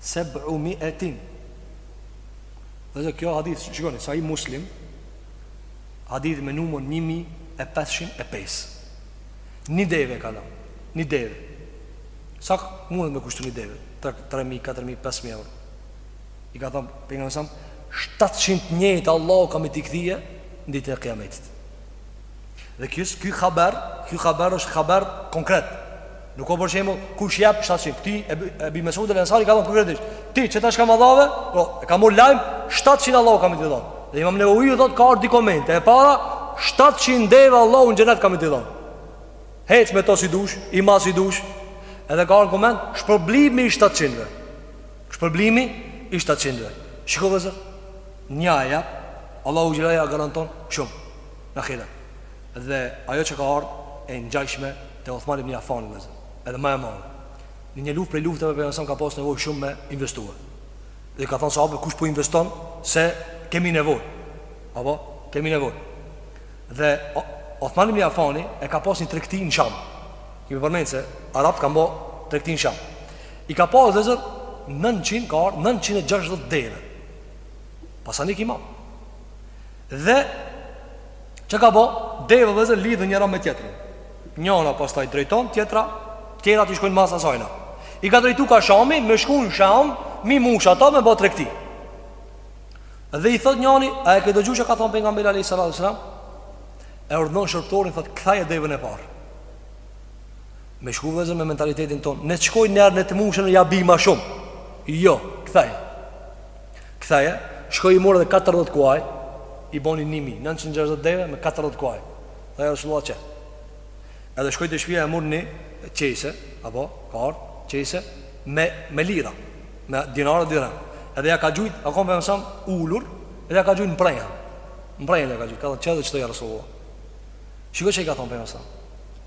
Seb'u mi'etin Vllezër kjo hadith shikoni Sahih Muslim Hadith me numër njimi e pesqind e pes Një deve ka dhan Një deve Sa mund me kushtu një deve 3.000, 4.000, 5.000 euro I ka thanë Pejgamberi sa 700 njejt Allah ka me t'i kthy Në ditën e kiametit Dhe kjo është ky haber, ky haber është haber konkret. Nuk ka për shembull kush jep 700. Këtij e, Ebi Mesud el Ansari ka thënë konkretisht. Ti që tash ma dhave, po e ka ul lajm 700 Allahu ka me t'i dhënë. Dhe Imam Nevevi thot ka ardh dy komente. E para 700 deve Allahu në xhenet ka me t'i dhënë. Hec me to si dush, i man si dush. Edhe ka ardh koment, shpërblimi i 700-ve. Shpërblimi i 700-ve. Shikoni vllezër. Nja e jap. Allahu xhelle ja garanton shumë. në ahiret. Dhe ajo që ka ardhur e ngjajshme te Uthman ibn Afani vëllezër, edhe më e madhe. Në një luftë prej luftrave pejgamberi sa ka pas nevojë shumë me investuar. Dhe ka thënë sahabëve kush po investon se kemi nevojë. Apo kemi nevojë. Dhe Uthman ibn Afani e ka pas një tregti në Sham. Kemi përmendur se Arabët kanë bë tregti në Sham. I ka pas vëllezër 900 ka ardh 960 deve. Pasanik i madh. Dhe çka ka bo, devet vllezër lidhen njëra me tjetrën. Njëra pastaj drejton, tjetra, tjerat i shkojnë mas asajna. I ka drejtu ka shami, me shku në sham, me i mush ata me bo tregti. Dhe i thot njëri, a e ke dëgju çka ka thonë pejgamberi alejhi salatu ve selam? E urdhnon shërbtorin, thot, kthe devën e parë. Me shku vllezër me mentalitetin tonë, ne të shkojnë njëherë ne t'i mushim e ja bim ma shumë. Jo, ktheje. Ktheje, shkoi i mori dhe katërdhjetë kuaj, i boni njëmijë, nëntëqind e gjashtëdhjetë deve me katërdhjetë kuaj. Tha, ja Resulullah, qe. Edhe shkoi te shpia e mor ni qese, apo, ka ardh, qese, me, me lira, me dinarë, dirhem. Edhe ja ka gjujt, ka kon pejgamberi sa, ulur, edhe ja ka gjujt n'prehën. N'prehën ja ka gjujt, ka thon, qe edhe qëto ja Resulullah. Shiko çka i ka thon pejgamberi sa.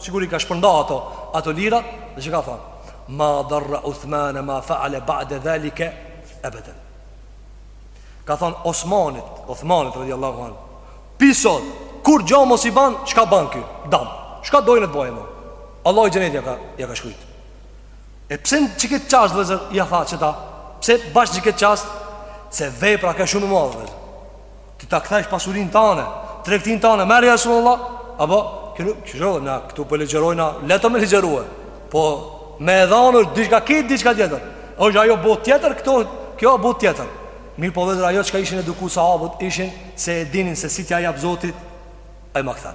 Sikur i ka shpërnda ato, ato lira, edhe çka ka thonë, ma dharra Uthmane, ma feale ba'de dhalike, ebeden. Ka thonë, Osmanit, Uthmanit, radiallahu anë, pi sot, kurgjo mos i ban, çka ban kjo, dam, çka don le të bojnë, Allahi xhenet ja ka, ja ka shkrujt. E pse në qët rast, vllezër, ja tha qëta, pse bash në qët rast, se vepra ka shumë e madhe vllezër. Ti ta kthesh pasurinë tane tregtinë tane merre ja Resulallah A po Kënë Kështu Na këtu po ligjërojna Lehtë o me ligjëru Po Me e dhanë është Diçka qitë Diçka tjetër është ajo botë tjetër Këto Kjo botë tjetër Mirëpo vllezër Ajo çka ishin eduku sahabët Ishin Se e dinin Se si t'ja jap Zotit Ai ma kthen